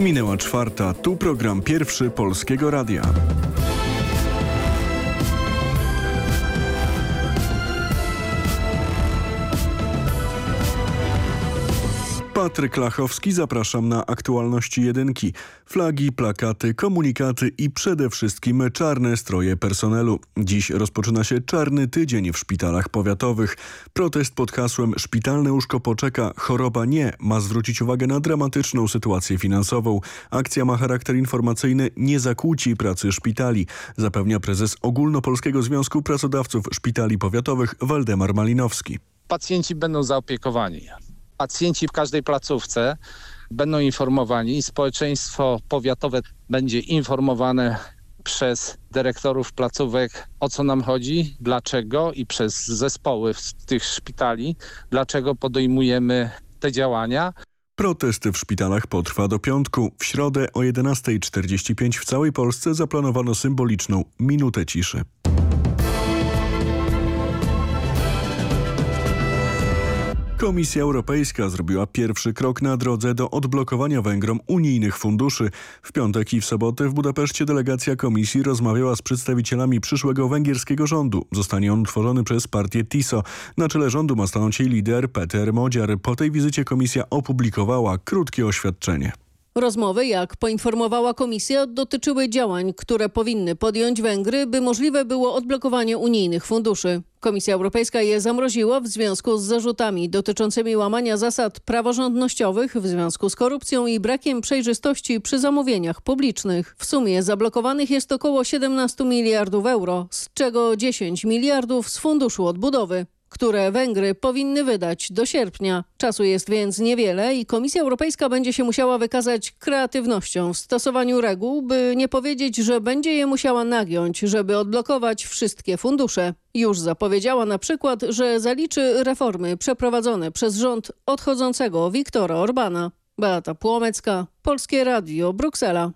Minęła czwarta, tu program pierwszy Polskiego Radia. Patryk Lachowski, zapraszam na aktualności jedynki. Flagi, plakaty, komunikaty i przede wszystkim czarne stroje personelu. Dziś rozpoczyna się czarny tydzień w szpitalach powiatowych. Protest pod hasłem Szpitalne łóżko poczeka, choroba nie ma zwrócić uwagę na dramatyczną sytuację finansową. Akcja ma charakter informacyjny, nie zakłóci pracy szpitali, zapewnia prezes Ogólnopolskiego Związku Pracodawców Szpitali Powiatowych Waldemar Malinowski. Pacjenci będą zaopiekowani pacjenci w każdej placówce będą informowani społeczeństwo powiatowe będzie informowane przez dyrektorów placówek o co nam chodzi, dlaczego i przez zespoły z tych szpitali, dlaczego podejmujemy te działania. Protest w szpitalach potrwa do piątku. W środę o 11.45 w całej Polsce zaplanowano symboliczną minutę ciszy. Komisja Europejska zrobiła pierwszy krok na drodze do odblokowania Węgrom unijnych funduszy. W piątek i w sobotę w Budapeszcie delegacja komisji rozmawiała z przedstawicielami przyszłego węgierskiego rządu. Zostanie on utworzony przez partię TISO. Na czele rządu ma stanąć jej lider Peter Modziar. Po tej wizycie komisja opublikowała krótkie oświadczenie. Rozmowy, jak poinformowała komisja, dotyczyły działań, które powinny podjąć Węgry, by możliwe było odblokowanie unijnych funduszy. Komisja Europejska je zamroziła w związku z zarzutami dotyczącymi łamania zasad praworządnościowych w związku z korupcją i brakiem przejrzystości przy zamówieniach publicznych. W sumie zablokowanych jest około 17 miliardów euro, z czego 10 miliardów z Funduszu Odbudowy które Węgry powinny wydać do sierpnia. Czasu jest więc niewiele i Komisja Europejska będzie się musiała wykazać kreatywnością w stosowaniu reguł, by nie powiedzieć, że będzie je musiała nagiąć, żeby odblokować wszystkie fundusze. Już zapowiedziała na przykład, że zaliczy reformy przeprowadzone przez rząd odchodzącego Viktora Orbana. Beata Płomecka, Polskie Radio, Bruksela.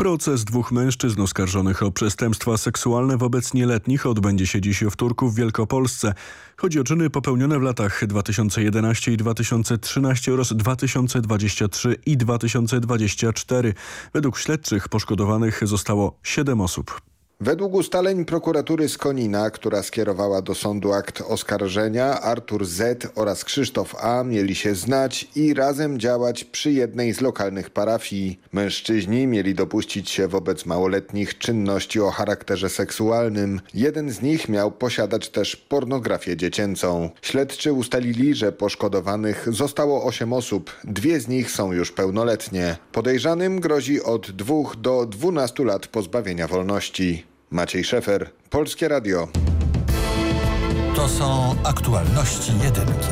Proces dwóch mężczyzn oskarżonych o przestępstwa seksualne wobec nieletnich odbędzie się dziś w Turku w Wielkopolsce. Chodzi o czyny popełnione w latach 2011 i 2013 oraz 2023 i 2024. Według śledczych poszkodowanych zostało 7 osób. Według ustaleń prokuratury z Konina, która skierowała do sądu akt oskarżenia, Artur Z oraz Krzysztof A mieli się znać i razem działać przy jednej z lokalnych parafii. Mężczyźni mieli dopuścić się wobec małoletnich czynności o charakterze seksualnym. Jeden z nich miał posiadać też pornografię dziecięcą. Śledczy ustalili, że poszkodowanych zostało 8 osób. Dwie z nich są już pełnoletnie. Podejrzanym grozi od 2 do 12 lat pozbawienia wolności. Maciej Szefer, Polskie Radio. To są aktualności jedynki.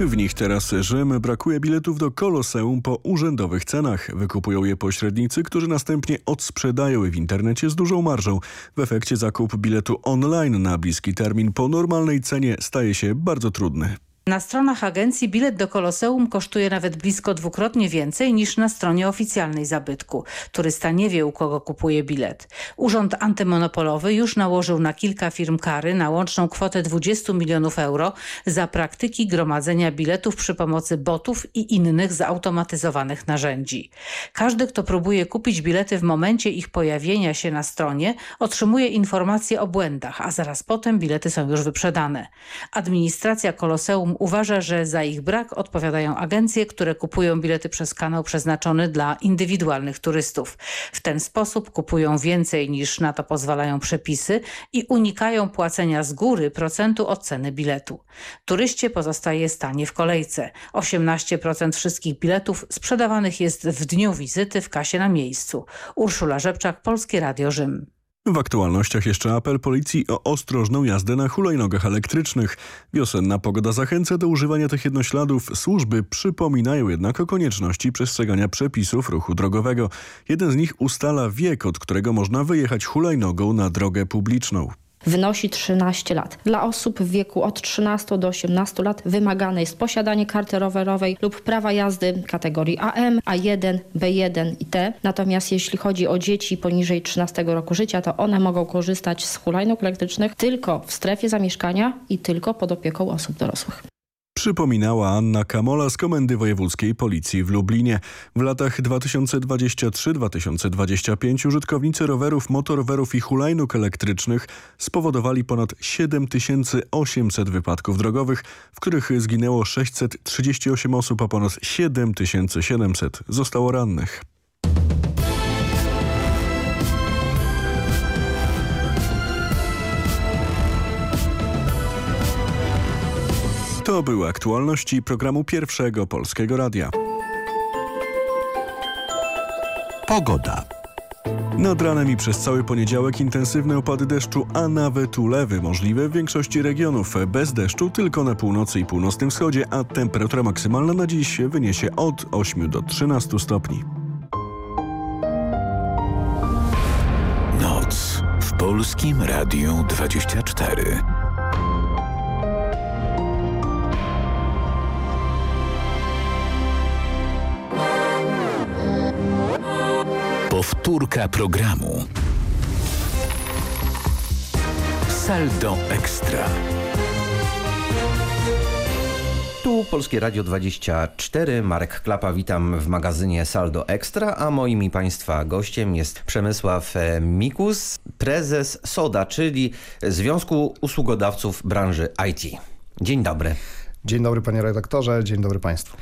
W nich teraz Rzym brakuje biletów do Koloseum po urzędowych cenach. Wykupują je pośrednicy, którzy następnie odsprzedają je w internecie z dużą marżą. W efekcie zakup biletu online na bliski termin po normalnej cenie staje się bardzo trudny. Na stronach agencji bilet do Koloseum kosztuje nawet blisko dwukrotnie więcej niż na stronie oficjalnej zabytku. Turysta nie wie u kogo kupuje bilet. Urząd Antymonopolowy już nałożył na kilka firm kary na łączną kwotę 20 milionów euro za praktyki gromadzenia biletów przy pomocy botów i innych zautomatyzowanych narzędzi. Każdy kto próbuje kupić bilety w momencie ich pojawienia się na stronie otrzymuje informacje o błędach, a zaraz potem bilety są już wyprzedane. Administracja Koloseum uważa, że za ich brak odpowiadają agencje, które kupują bilety przez kanał przeznaczony dla indywidualnych turystów. W ten sposób kupują więcej niż na to pozwalają przepisy i unikają płacenia z góry procentu od ceny biletu. Turyście pozostaje stanie w kolejce. 18% wszystkich biletów sprzedawanych jest w dniu wizyty w kasie na miejscu. Urszula Rzepczak, Polskie Radio Rzym. W aktualnościach jeszcze apel policji o ostrożną jazdę na hulajnogach elektrycznych. Wiosenna pogoda zachęca do używania tych jednośladów. Służby przypominają jednak o konieczności przestrzegania przepisów ruchu drogowego. Jeden z nich ustala wiek, od którego można wyjechać hulajnogą na drogę publiczną wynosi 13 lat. Dla osób w wieku od 13 do 18 lat wymagane jest posiadanie karty rowerowej lub prawa jazdy kategorii AM, A1, B1 i T. Natomiast jeśli chodzi o dzieci poniżej 13 roku życia, to one mogą korzystać z hulajnóg elektrycznych tylko w strefie zamieszkania i tylko pod opieką osób dorosłych. Przypominała Anna Kamola z Komendy Wojewódzkiej Policji w Lublinie. W latach 2023-2025 użytkownicy rowerów, motorowerów i hulajnóg elektrycznych spowodowali ponad 7800 wypadków drogowych, w których zginęło 638 osób, a ponad 7700 zostało rannych. To były aktualności programu Pierwszego Polskiego Radia. Pogoda. Nad ranem i przez cały poniedziałek intensywne opady deszczu, a nawet ulewy możliwe w większości regionów. Bez deszczu tylko na północy i północnym wschodzie, a temperatura maksymalna na dziś wyniesie od 8 do 13 stopni. Noc w Polskim Radiu 24. Powtórka programu. Saldo Ekstra. Tu Polskie Radio 24, Marek Klapa, witam w magazynie Saldo Extra, a moim i Państwa gościem jest Przemysław e, Mikus, prezes SODA, czyli Związku Usługodawców Branży IT. Dzień dobry. Dzień dobry panie redaktorze, dzień dobry państwu.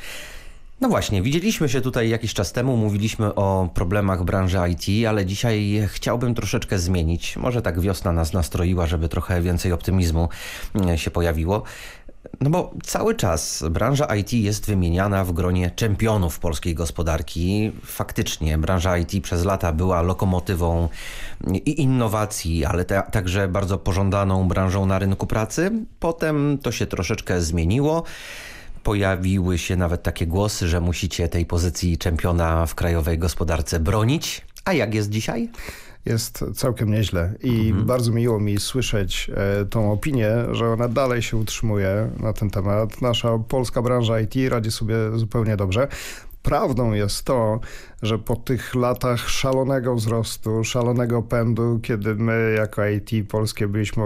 No właśnie, widzieliśmy się tutaj jakiś czas temu, mówiliśmy o problemach branży IT, ale dzisiaj chciałbym troszeczkę zmienić. Może tak wiosna nas nastroiła, żeby trochę więcej optymizmu mm, się pojawiło. No bo cały czas branża IT jest wymieniana w gronie czempionów polskiej gospodarki. Faktycznie branża IT przez lata była lokomotywą i innowacji, ale te, także bardzo pożądaną branżą na rynku pracy. Potem to się troszeczkę zmieniło. Pojawiły się nawet takie głosy, że musicie tej pozycji czempiona w krajowej gospodarce bronić. A jak jest dzisiaj? Jest całkiem nieźle i mhm. bardzo miło mi słyszeć e, tą opinię, że ona dalej się utrzymuje na ten temat. Nasza polska branża IT radzi sobie zupełnie dobrze. Prawdą jest to, że po tych latach szalonego wzrostu, szalonego pędu, kiedy my jako IT polskie byliśmy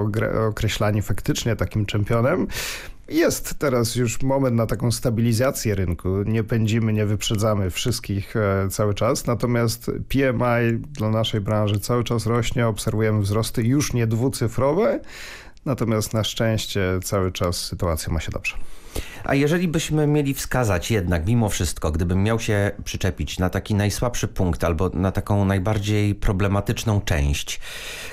określani faktycznie takim czempionem, jest teraz już moment na taką stabilizację rynku. Nie pędzimy, nie wyprzedzamy wszystkich e, cały czas. Natomiast PMI dla naszej branży cały czas rośnie. Obserwujemy wzrosty już nie dwucyfrowe. Natomiast na szczęście cały czas sytuacja ma się dobrze. A jeżeli byśmy mieli wskazać jednak mimo wszystko, gdybym miał się przyczepić na taki najsłabszy punkt albo na taką najbardziej problematyczną część,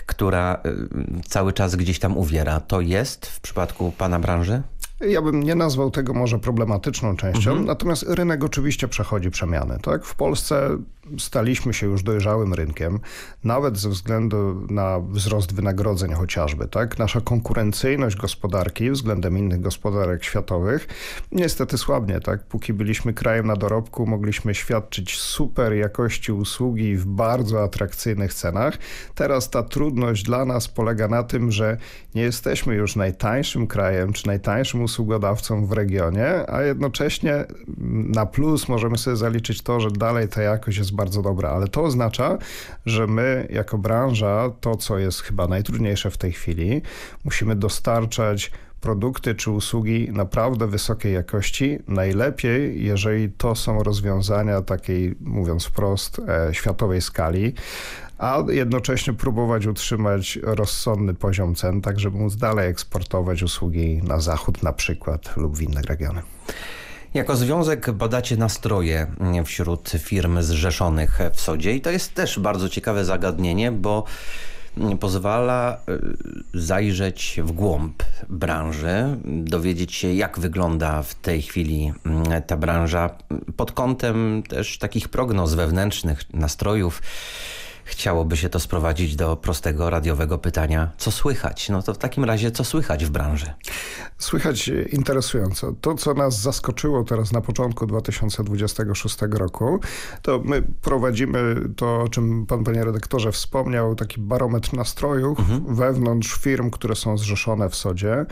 która y, cały czas gdzieś tam uwiera, to jest w przypadku pana branży? Ja bym nie nazwał tego może problematyczną częścią, mhm. natomiast rynek oczywiście przechodzi przemiany. Tak? W Polsce staliśmy się już dojrzałym rynkiem, nawet ze względu na wzrost wynagrodzeń chociażby. Tak? Nasza konkurencyjność gospodarki względem innych gospodarek światowych niestety słabnie. Tak? Póki byliśmy krajem na dorobku, mogliśmy świadczyć super jakości usługi w bardzo atrakcyjnych cenach. Teraz ta trudność dla nas polega na tym, że nie jesteśmy już najtańszym krajem czy najtańszym usługodawcą w regionie, a jednocześnie na plus możemy sobie zaliczyć to, że dalej ta jakość jest bardzo dobra, ale to oznacza, że my jako branża, to co jest chyba najtrudniejsze w tej chwili, musimy dostarczać produkty czy usługi naprawdę wysokiej jakości. Najlepiej, jeżeli to są rozwiązania takiej, mówiąc wprost, e, światowej skali, a jednocześnie próbować utrzymać rozsądny poziom cen, tak żeby móc dalej eksportować usługi na zachód na przykład lub w inne regiony. Jako związek badacie nastroje wśród firm zrzeszonych w Sodzie i to jest też bardzo ciekawe zagadnienie, bo pozwala y, zajrzeć w głąb branży, dowiedzieć się jak wygląda w tej chwili mm, ta branża pod kątem też takich prognoz wewnętrznych, nastrojów chciałoby się to sprowadzić do prostego radiowego pytania, co słychać? No to w takim razie, co słychać w branży? Słychać interesująco. To, co nas zaskoczyło teraz na początku 2026 roku, to my prowadzimy to, o czym pan, panie redaktorze, wspomniał, taki barometr nastrojów mhm. wewnątrz firm, które są zrzeszone w SODzie.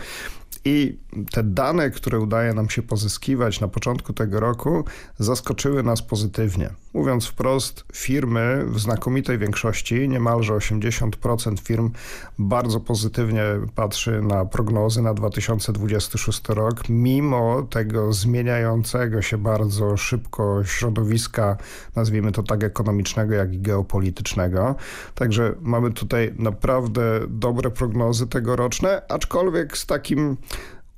I te dane, które udaje nam się pozyskiwać na początku tego roku, zaskoczyły nas pozytywnie. Mówiąc wprost, firmy w znakomitej większości, niemalże 80% firm bardzo pozytywnie patrzy na prognozy na 2026 rok, mimo tego zmieniającego się bardzo szybko środowiska, nazwijmy to tak ekonomicznego, jak i geopolitycznego. Także mamy tutaj naprawdę dobre prognozy tegoroczne, aczkolwiek z takim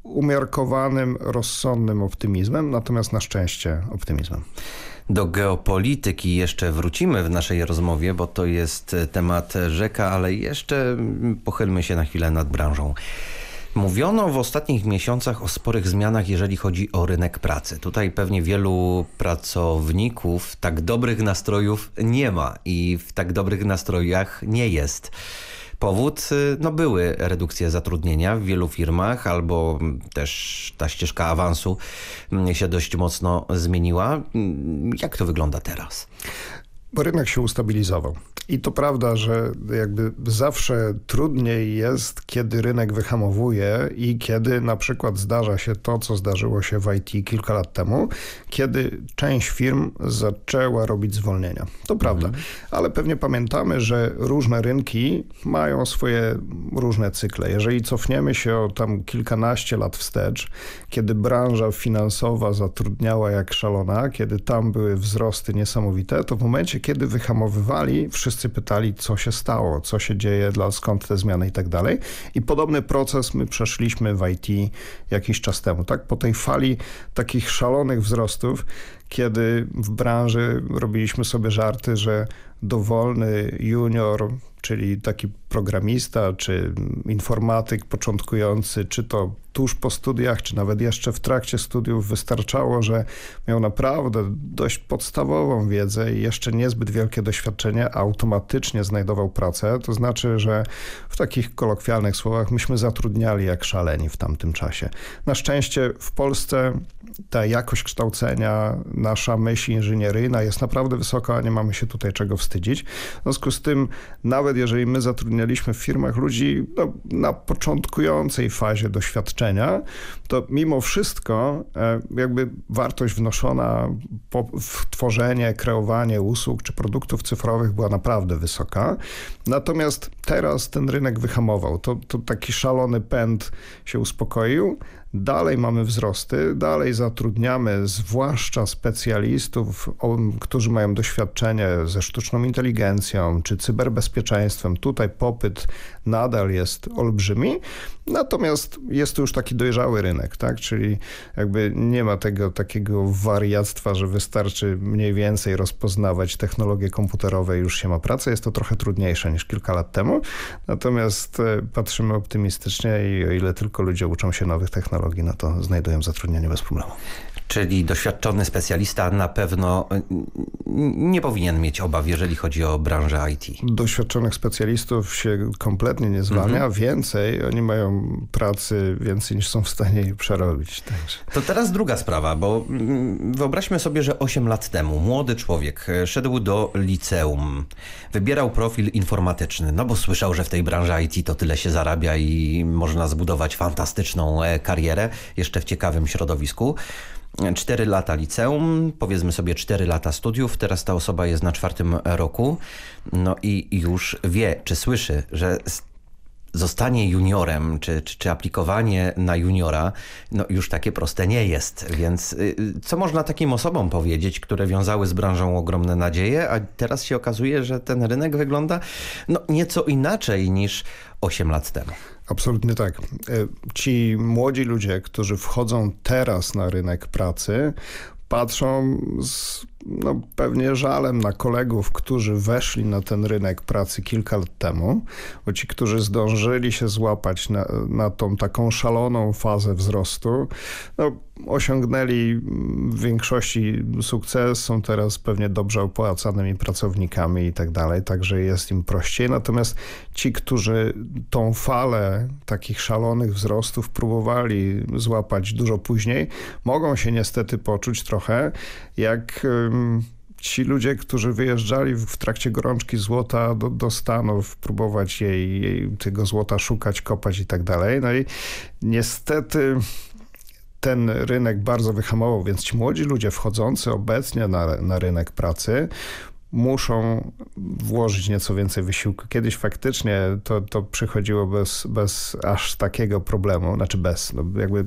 umiarkowanym, rozsądnym optymizmem, natomiast na szczęście optymizmem. Do geopolityki jeszcze wrócimy w naszej rozmowie, bo to jest temat rzeka, ale jeszcze pochylmy się na chwilę nad branżą. Mówiono w ostatnich miesiącach o sporych zmianach, jeżeli chodzi o rynek pracy. Tutaj pewnie wielu pracowników tak dobrych nastrojów nie ma i w tak dobrych nastrojach nie jest. Powód, y, no były redukcje zatrudnienia w wielu firmach, albo też ta ścieżka awansu mm, się dość mocno zmieniła. Mm, jak to wygląda teraz? Rynek się ustabilizował. I to prawda, że jakby zawsze trudniej jest, kiedy rynek wyhamowuje i kiedy na przykład zdarza się to, co zdarzyło się w IT kilka lat temu, kiedy część firm zaczęła robić zwolnienia. To prawda, mhm. ale pewnie pamiętamy, że różne rynki mają swoje różne cykle. Jeżeli cofniemy się o tam kilkanaście lat wstecz, kiedy branża finansowa zatrudniała jak szalona, kiedy tam były wzrosty niesamowite, to w momencie, kiedy wyhamowywali, wszyscy pytali, co się stało, co się dzieje, dla, skąd te zmiany i tak dalej. I podobny proces my przeszliśmy w IT jakiś czas temu. Tak? Po tej fali takich szalonych wzrostów, kiedy w branży robiliśmy sobie żarty, że dowolny junior, czyli taki programista, czy informatyk początkujący, czy to tuż po studiach, czy nawet jeszcze w trakcie studiów wystarczało, że miał naprawdę dość podstawową wiedzę i jeszcze niezbyt wielkie doświadczenie, a automatycznie znajdował pracę. To znaczy, że w takich kolokwialnych słowach myśmy zatrudniali jak szaleni w tamtym czasie. Na szczęście w Polsce ta jakość kształcenia, nasza myśl inżynieryjna jest naprawdę wysoka, nie mamy się tutaj czego wstydzić. W związku z tym, nawet jeżeli my zatrudnialiśmy w firmach ludzi no, na początkującej fazie doświadczenia, to mimo wszystko e, jakby wartość wnoszona w tworzenie, kreowanie usług czy produktów cyfrowych była naprawdę wysoka. Natomiast teraz ten rynek wyhamował. To, to taki szalony pęd się uspokoił. Dalej mamy wzrosty, dalej zatrudniamy zwłaszcza specjalistów, którzy mają doświadczenie ze sztuczną inteligencją czy cyberbezpieczeństwem. Tutaj popyt nadal jest olbrzymi, natomiast jest to już taki dojrzały rynek, tak? czyli jakby nie ma tego takiego wariactwa, że wystarczy mniej więcej rozpoznawać technologie komputerowe już się ma pracę. Jest to trochę trudniejsze niż kilka lat temu, natomiast e, patrzymy optymistycznie i o ile tylko ludzie uczą się nowych technologii, no to znajdują zatrudnienie bez problemu. Czyli doświadczony specjalista na pewno y, nie powinien mieć obaw, jeżeli chodzi o branżę IT. Doświadczonych specjalistów się kompletnie nie zwalnia. Mhm. Więcej, oni mają pracy więcej niż są w stanie jej przerobić. Także. To teraz druga sprawa, bo mm, wyobraźmy sobie, że 8 lat temu młody człowiek e, szedł do liceum, wybierał profil informatyczny, no bo słyszał, że w tej branży IT to tyle się zarabia i można zbudować fantastyczną e, karierę, jeszcze w ciekawym środowisku. 4 lata liceum, powiedzmy sobie 4 lata studiów, teraz ta osoba jest na czwartym roku, no i już wie, czy słyszy, że zostanie juniorem, czy, czy, czy, aplikowanie na juniora, no już takie proste nie jest. Więc y, co można takim osobom powiedzieć, które wiązały z branżą ogromne nadzieje, a teraz się okazuje, że ten rynek wygląda no, nieco inaczej niż 8 lat temu. Absolutnie tak. E, ci młodzi ludzie, którzy wchodzą teraz na rynek pracy, patrzą z no, pewnie żalem na kolegów, którzy weszli na ten rynek pracy kilka lat temu, bo ci, którzy zdążyli się złapać na, na tą taką szaloną fazę wzrostu, no, osiągnęli w większości sukces, są teraz pewnie dobrze opłacanymi pracownikami i tak dalej, także jest im prościej. Natomiast ci, którzy tą falę takich szalonych wzrostów próbowali złapać dużo później, mogą się niestety poczuć trochę jak ci ludzie, którzy wyjeżdżali w trakcie gorączki złota do, do Stanów, próbować jej, jej, tego złota szukać, kopać i tak dalej. No i niestety ten rynek bardzo wyhamował, więc ci młodzi ludzie wchodzący obecnie na, na rynek pracy muszą włożyć nieco więcej wysiłku. Kiedyś faktycznie to, to przychodziło bez, bez aż takiego problemu, znaczy bez, no jakby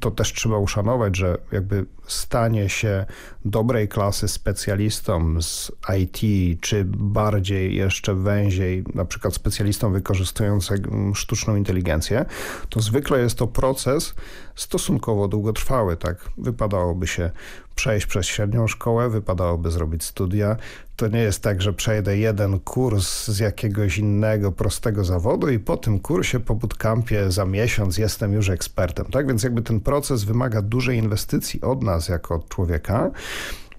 to też trzeba uszanować, że jakby stanie się dobrej klasy specjalistą z IT, czy bardziej jeszcze węziej, na przykład specjalistą wykorzystującym sztuczną inteligencję, to zwykle jest to proces stosunkowo długotrwały, tak? Wypadałoby się przejść przez średnią szkołę, wypadałoby zrobić studia. To nie jest tak, że przejdę jeden kurs z jakiegoś innego prostego zawodu i po tym kursie, po bootcampie za miesiąc jestem już ekspertem, tak? Więc jakby ten proces wymaga dużej inwestycji od nas jako od człowieka.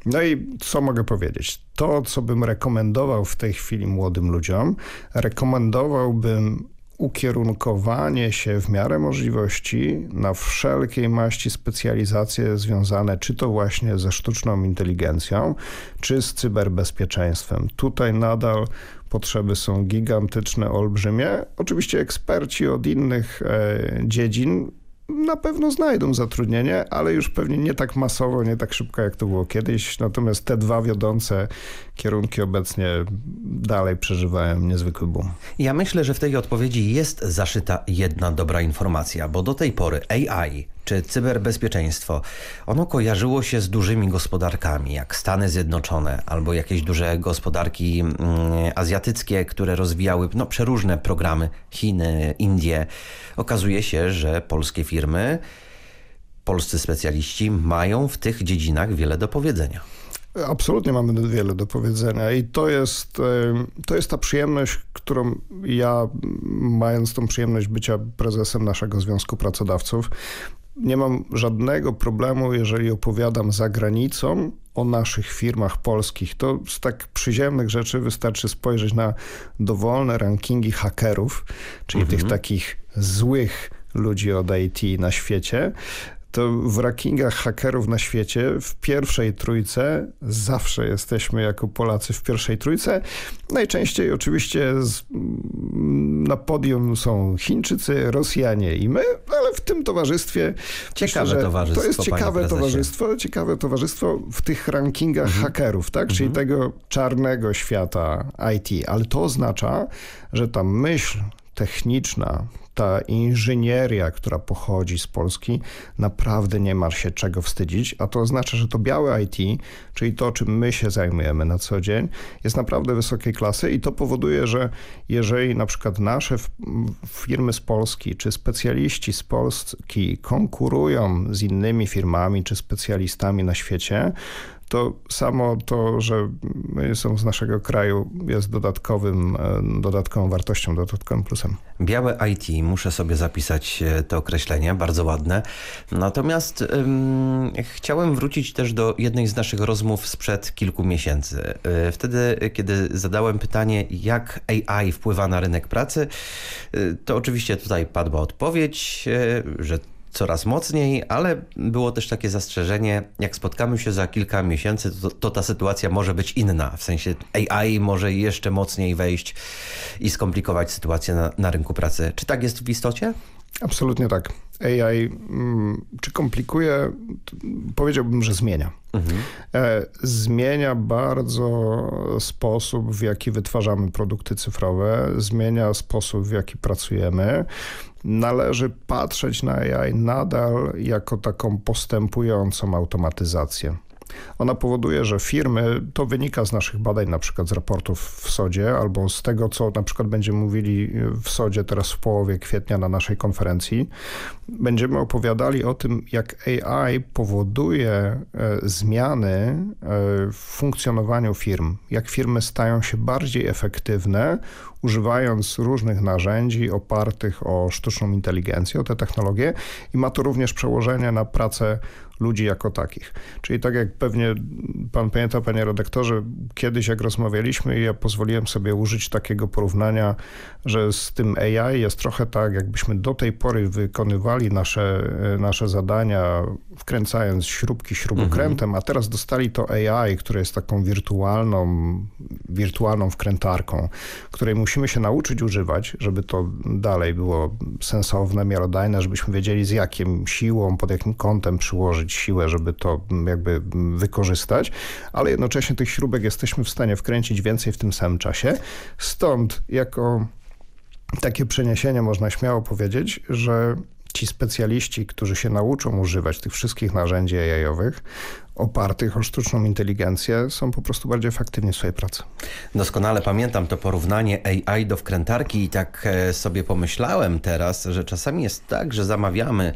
No i co mogę powiedzieć? To, co bym rekomendował w tej chwili młodym ludziom, rekomendowałbym ukierunkowanie się w miarę możliwości na wszelkiej maści specjalizacje związane czy to właśnie ze sztuczną inteligencją, czy z cyberbezpieczeństwem. Tutaj nadal potrzeby są gigantyczne, olbrzymie. Oczywiście eksperci od innych e, dziedzin na pewno znajdą zatrudnienie, ale już pewnie nie tak masowo, nie tak szybko jak to było kiedyś. Natomiast te dwa wiodące kierunki obecnie dalej przeżywają niezwykły boom. Ja myślę, że w tej odpowiedzi jest zaszyta jedna dobra informacja, bo do tej pory AI czy cyberbezpieczeństwo, ono kojarzyło się z dużymi gospodarkami, jak Stany Zjednoczone albo jakieś duże gospodarki mm, azjatyckie, które rozwijały no, przeróżne programy, Chiny, Indie. Okazuje się, że polskie firmy, polscy specjaliści mają w tych dziedzinach wiele do powiedzenia. Absolutnie mamy wiele do powiedzenia i to jest, to jest ta przyjemność, którą ja, mając tą przyjemność bycia prezesem naszego Związku Pracodawców, nie mam żadnego problemu, jeżeli opowiadam za granicą o naszych firmach polskich. To z tak przyziemnych rzeczy wystarczy spojrzeć na dowolne rankingi hakerów, czyli mhm. tych takich złych ludzi od IT na świecie to w rankingach hakerów na świecie w pierwszej trójce zawsze jesteśmy jako Polacy w pierwszej trójce. Najczęściej oczywiście z, na podium są Chińczycy, Rosjanie i my, ale w tym towarzystwie ciekawe myślę, towarzystwo. To jest ciekawe towarzystwo, ciekawe towarzystwo w tych rankingach mhm. hakerów, tak? Czyli mhm. tego czarnego świata IT, ale to oznacza, że ta myśl techniczna, ta inżynieria, która pochodzi z Polski, naprawdę nie ma się czego wstydzić, a to oznacza, że to białe IT, czyli to, czym my się zajmujemy na co dzień, jest naprawdę wysokiej klasy i to powoduje, że jeżeli na przykład nasze firmy z Polski, czy specjaliści z Polski konkurują z innymi firmami, czy specjalistami na świecie, to samo to, że są z naszego kraju jest dodatkowym, e, dodatkową wartością, dodatkowym plusem. Białe IT, muszę sobie zapisać e, to określenie, bardzo ładne. Natomiast ym, chciałem wrócić też do jednej z naszych rozmów sprzed kilku miesięcy. E, wtedy, kiedy zadałem pytanie, jak AI wpływa na rynek pracy, to oczywiście tutaj padła odpowiedź, że coraz mocniej, ale było też takie zastrzeżenie, jak spotkamy się za kilka miesięcy, to, to, ta sytuacja może być inna. W sensie AI może jeszcze mocniej wejść i skomplikować sytuację na, na rynku pracy. Czy tak jest w istocie? Absolutnie tak. AI mm, czy komplikuje? Powiedziałbym, że zmienia. Mhm. E, zmienia bardzo sposób, w jaki wytwarzamy produkty cyfrowe, zmienia sposób, w jaki pracujemy należy patrzeć na AI nadal jako taką postępującą automatyzację. Ona powoduje, że firmy, to wynika z naszych badań, na przykład z raportów w SODzie, albo z tego, co na przykład będziemy mówili w SODzie teraz w połowie kwietnia na naszej konferencji, będziemy opowiadali o tym, jak AI powoduje e, zmiany e, w funkcjonowaniu firm, jak firmy stają się bardziej efektywne, używając różnych narzędzi opartych o sztuczną inteligencję, o te technologie i ma to również przełożenie na pracę ludzi jako takich. Czyli tak jak pewnie pan pamięta, panie redaktorze, kiedyś jak rozmawialiśmy, ja pozwoliłem sobie użyć takiego porównania, że z tym AI jest trochę tak, jakbyśmy do tej pory wykonywali nasze, nasze zadania, wkręcając śrubki śrubokrętem, a teraz dostali to AI, które jest taką wirtualną, wirtualną wkrętarką, której musimy się nauczyć używać, żeby to dalej było sensowne, miarodajne, żebyśmy wiedzieli z jakim siłą, pod jakim kątem przyłożyć siłę, żeby to jakby wykorzystać, ale jednocześnie tych śrubek jesteśmy w stanie wkręcić więcej w tym samym czasie. Stąd jako takie przeniesienie można śmiało powiedzieć, że ci specjaliści, którzy się nauczą używać tych wszystkich narzędzi AI-owych, opartych o sztuczną inteligencję, są po prostu bardziej efektywni w swojej pracy. Doskonale pamiętam to porównanie AI do wkrętarki i tak e, sobie pomyślałem teraz, że czasami jest tak, że zamawiamy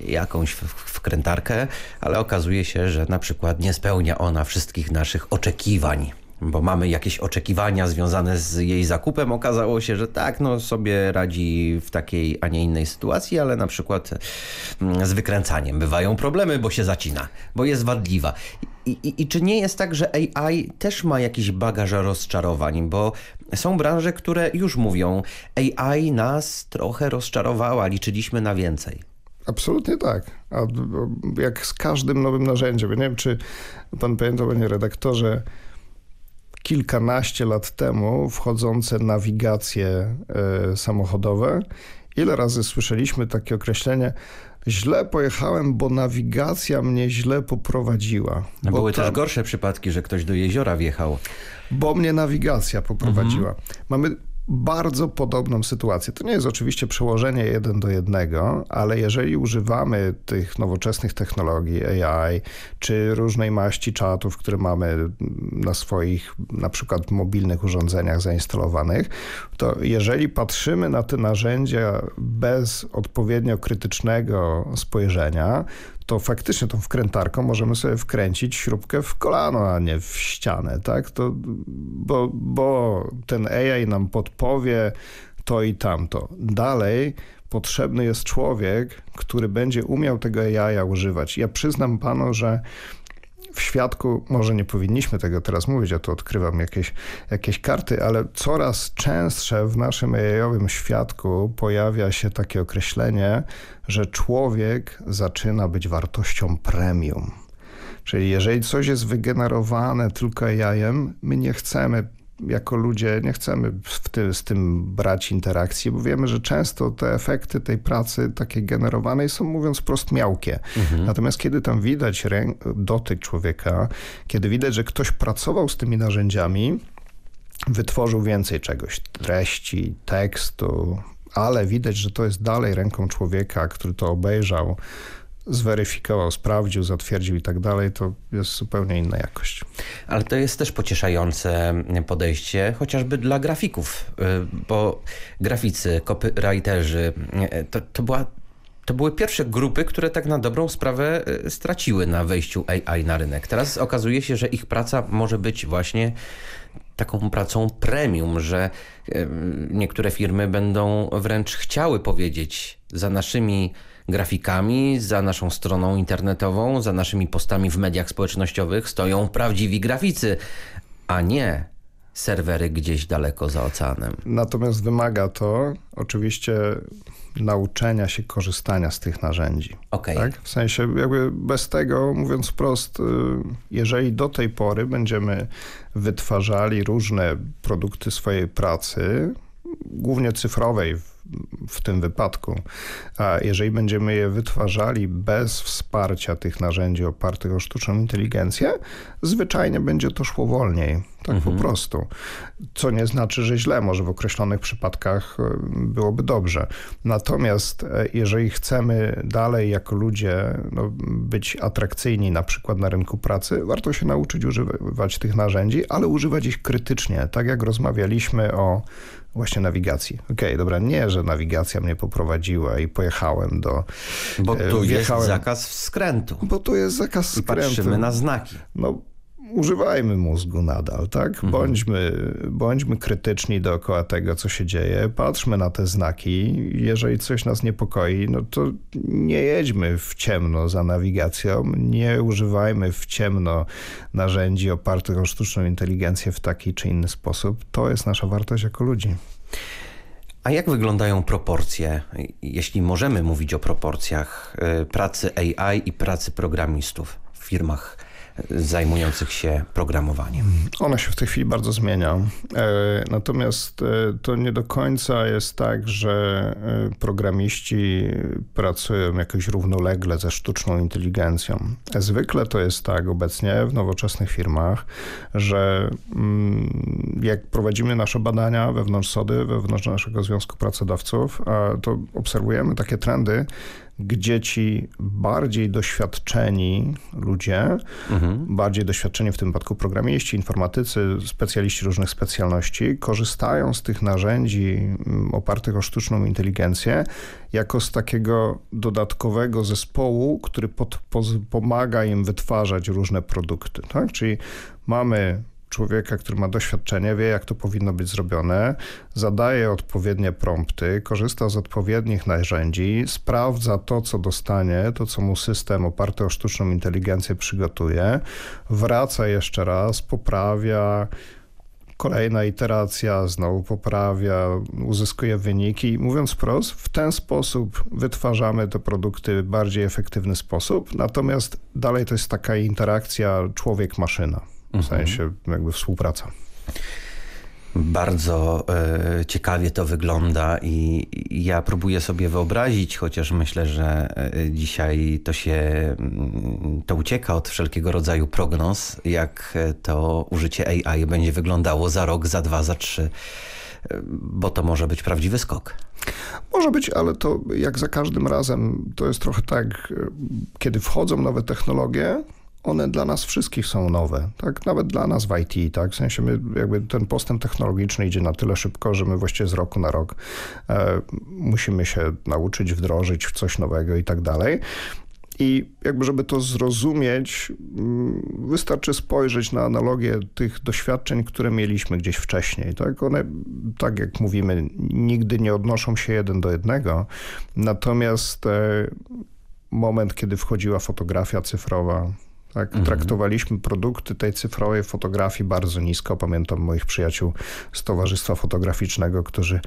jakąś wkrętarkę, ale okazuje się, że na przykład nie spełnia ona wszystkich naszych oczekiwań bo mamy jakieś oczekiwania związane z jej zakupem. Okazało się, że tak, no sobie radzi w takiej, a nie innej sytuacji, ale na przykład mm, z wykręcaniem bywają problemy, bo się zacina, bo jest wadliwa. I, i, I, czy nie jest tak, że AI też ma jakiś bagaż rozczarowań, bo są branże, które już mówią, AI nas trochę rozczarowała, liczyliśmy na więcej. Absolutnie tak. A jak z każdym nowym narzędziem. Nie wiem, czy pan pamięta, panie redaktorze, kilkanaście lat temu wchodzące nawigacje y, samochodowe. Ile razy słyszeliśmy takie określenie źle pojechałem, bo nawigacja mnie źle poprowadziła. Były też gorsze przypadki, że ktoś do jeziora wjechał. Bo mnie nawigacja poprowadziła. Mhm. Mamy bardzo podobną sytuację. To nie jest oczywiście przełożenie jeden do jednego, ale jeżeli używamy tych nowoczesnych technologii AI, czy różnej maści czatów, które mamy na swoich na przykład mobilnych urządzeniach zainstalowanych, to jeżeli patrzymy na te narzędzia bez odpowiednio krytycznego spojrzenia, to faktycznie tą wkrętarką możemy sobie wkręcić śrubkę w kolano, a nie w ścianę, tak? To, bo, bo ten AI nam podpowie to i tamto. Dalej potrzebny jest człowiek, który będzie umiał tego AI używać. Ja przyznam panu, że w świadku, może nie powinniśmy tego teraz mówić, ja tu odkrywam jakieś, jakieś karty, ale coraz częstsze w naszym AI-owym świadku pojawia się takie określenie, że człowiek zaczyna być wartością premium. Czyli jeżeli coś jest wygenerowane tylko AI-em, my nie chcemy jako ludzie nie chcemy ty, z tym brać interakcji, bo wiemy, że często te efekty tej pracy takiej generowanej są, mówiąc wprost, miałkie. Mhm. Natomiast kiedy tam widać dotyk człowieka, kiedy widać, że ktoś pracował z tymi narzędziami, wytworzył więcej czegoś, treści, tekstu, ale widać, że to jest dalej ręką człowieka, który to obejrzał, zweryfikował, sprawdził, zatwierdził i tak dalej, to jest zupełnie inna jakość. Ale to jest też pocieszające podejście, chociażby dla grafików, y, bo graficy, copywriterzy, y, to, to była to były pierwsze grupy, które tak na dobrą sprawę y, straciły na wejściu AI na rynek. Teraz okazuje się, że ich praca może być właśnie taką pracą premium, że niektóre firmy będą wręcz chciały powiedzieć za naszymi grafikami, za naszą stroną internetową, za naszymi postami w mediach społecznościowych stoją prawdziwi graficy, a nie serwery gdzieś daleko za oceanem. Natomiast wymaga to oczywiście nauczenia się korzystania z tych narzędzi. Okay. Tak? W sensie jakby bez tego, mówiąc wprost, y, jeżeli do tej pory będziemy wytwarzali różne produkty swojej pracy, głównie cyfrowej w tym wypadku. A jeżeli będziemy je wytwarzali bez wsparcia tych narzędzi opartych o sztuczną inteligencję, zwyczajnie będzie to szło wolniej. Tak mhm. po prostu. Co nie znaczy, że źle, może w określonych przypadkach e, byłoby dobrze. Natomiast e, jeżeli chcemy dalej jako ludzie no, być atrakcyjni na przykład na rynku pracy, warto się nauczyć używać tych narzędzi, ale używać ich krytycznie. Tak jak rozmawialiśmy o właśnie nawigacji. Okej, okay, dobra, nie, że nawigacja mnie poprowadziła i pojechałem do... Bo tu wjechałem, jest zakaz skrętu. Bo tu jest zakaz I skrętu. patrzymy na znaki. No używajmy mózgu nadal, tak? Mhm. Bądźmy, bądźmy krytyczni dookoła tego, co się dzieje, patrzmy na te znaki. Jeżeli coś nas niepokoi, no to nie jedźmy w ciemno za nawigacją, nie używajmy w ciemno narzędzi opartych o sztuczną inteligencję w taki czy inny sposób. To jest nasza wartość jako ludzi. A jak wyglądają proporcje, jeśli możemy mówić o proporcjach y, pracy AI i pracy programistów w firmach zajmujących się programowaniem. Ona się w tej chwili bardzo zmienia. E, natomiast e, to nie do końca jest tak, że e, programiści pracują jakoś równolegle ze sztuczną inteligencją. Zwykle to jest tak obecnie w nowoczesnych firmach, że mm, jak prowadzimy nasze badania wewnątrz SODY, wewnątrz naszego Związku Pracodawców, to obserwujemy takie trendy, gdzie ci bardziej doświadczeni ludzie, mhm. bardziej doświadczeni w tym wypadku programiści, informatycy, specjaliści różnych specjalności, korzystają z tych narzędzi mm, opartych o sztuczną inteligencję jako z takiego dodatkowego zespołu, który pod, pomaga im wytwarzać różne produkty. Tak? Czyli mamy człowieka, który ma doświadczenie, wie jak to powinno być zrobione, zadaje odpowiednie prompty, korzysta z odpowiednich narzędzi, sprawdza to, co dostanie, to, co mu system oparty o sztuczną inteligencję przygotuje, wraca jeszcze raz, poprawia, kolejna iteracja znowu poprawia, uzyskuje wyniki. Mówiąc wprost, w ten sposób wytwarzamy te produkty w bardziej efektywny sposób, natomiast dalej to jest taka interakcja człowiek-maszyna w sensie jakby współpraca. Bardzo e, ciekawie to wygląda i, ja próbuję sobie wyobrazić, chociaż myślę, że e, dzisiaj to się mm, to ucieka od wszelkiego rodzaju prognoz, jak to użycie AI będzie wyglądało za rok, za dwa, za trzy, e, bo to może być prawdziwy skok. Może być, ale to jak za każdym razem to jest trochę tak, kiedy wchodzą nowe technologie, one dla nas wszystkich są nowe, tak? Nawet dla nas w IT, tak? W sensie my, jakby ten postęp technologiczny idzie na tyle szybko, że my właściwie z roku na rok e, musimy się nauczyć, wdrożyć w coś nowego i tak dalej. I jakby, żeby to zrozumieć, mm, wystarczy spojrzeć na analogię tych doświadczeń, które mieliśmy gdzieś wcześniej. Tak? One, tak jak mówimy, nigdy nie odnoszą się jeden do jednego. Natomiast e, moment, kiedy wchodziła fotografia cyfrowa, tak? Mhm. Traktowaliśmy produkty tej cyfrowej fotografii bardzo nisko. Pamiętam moich przyjaciół z Towarzystwa Fotograficznego, którzy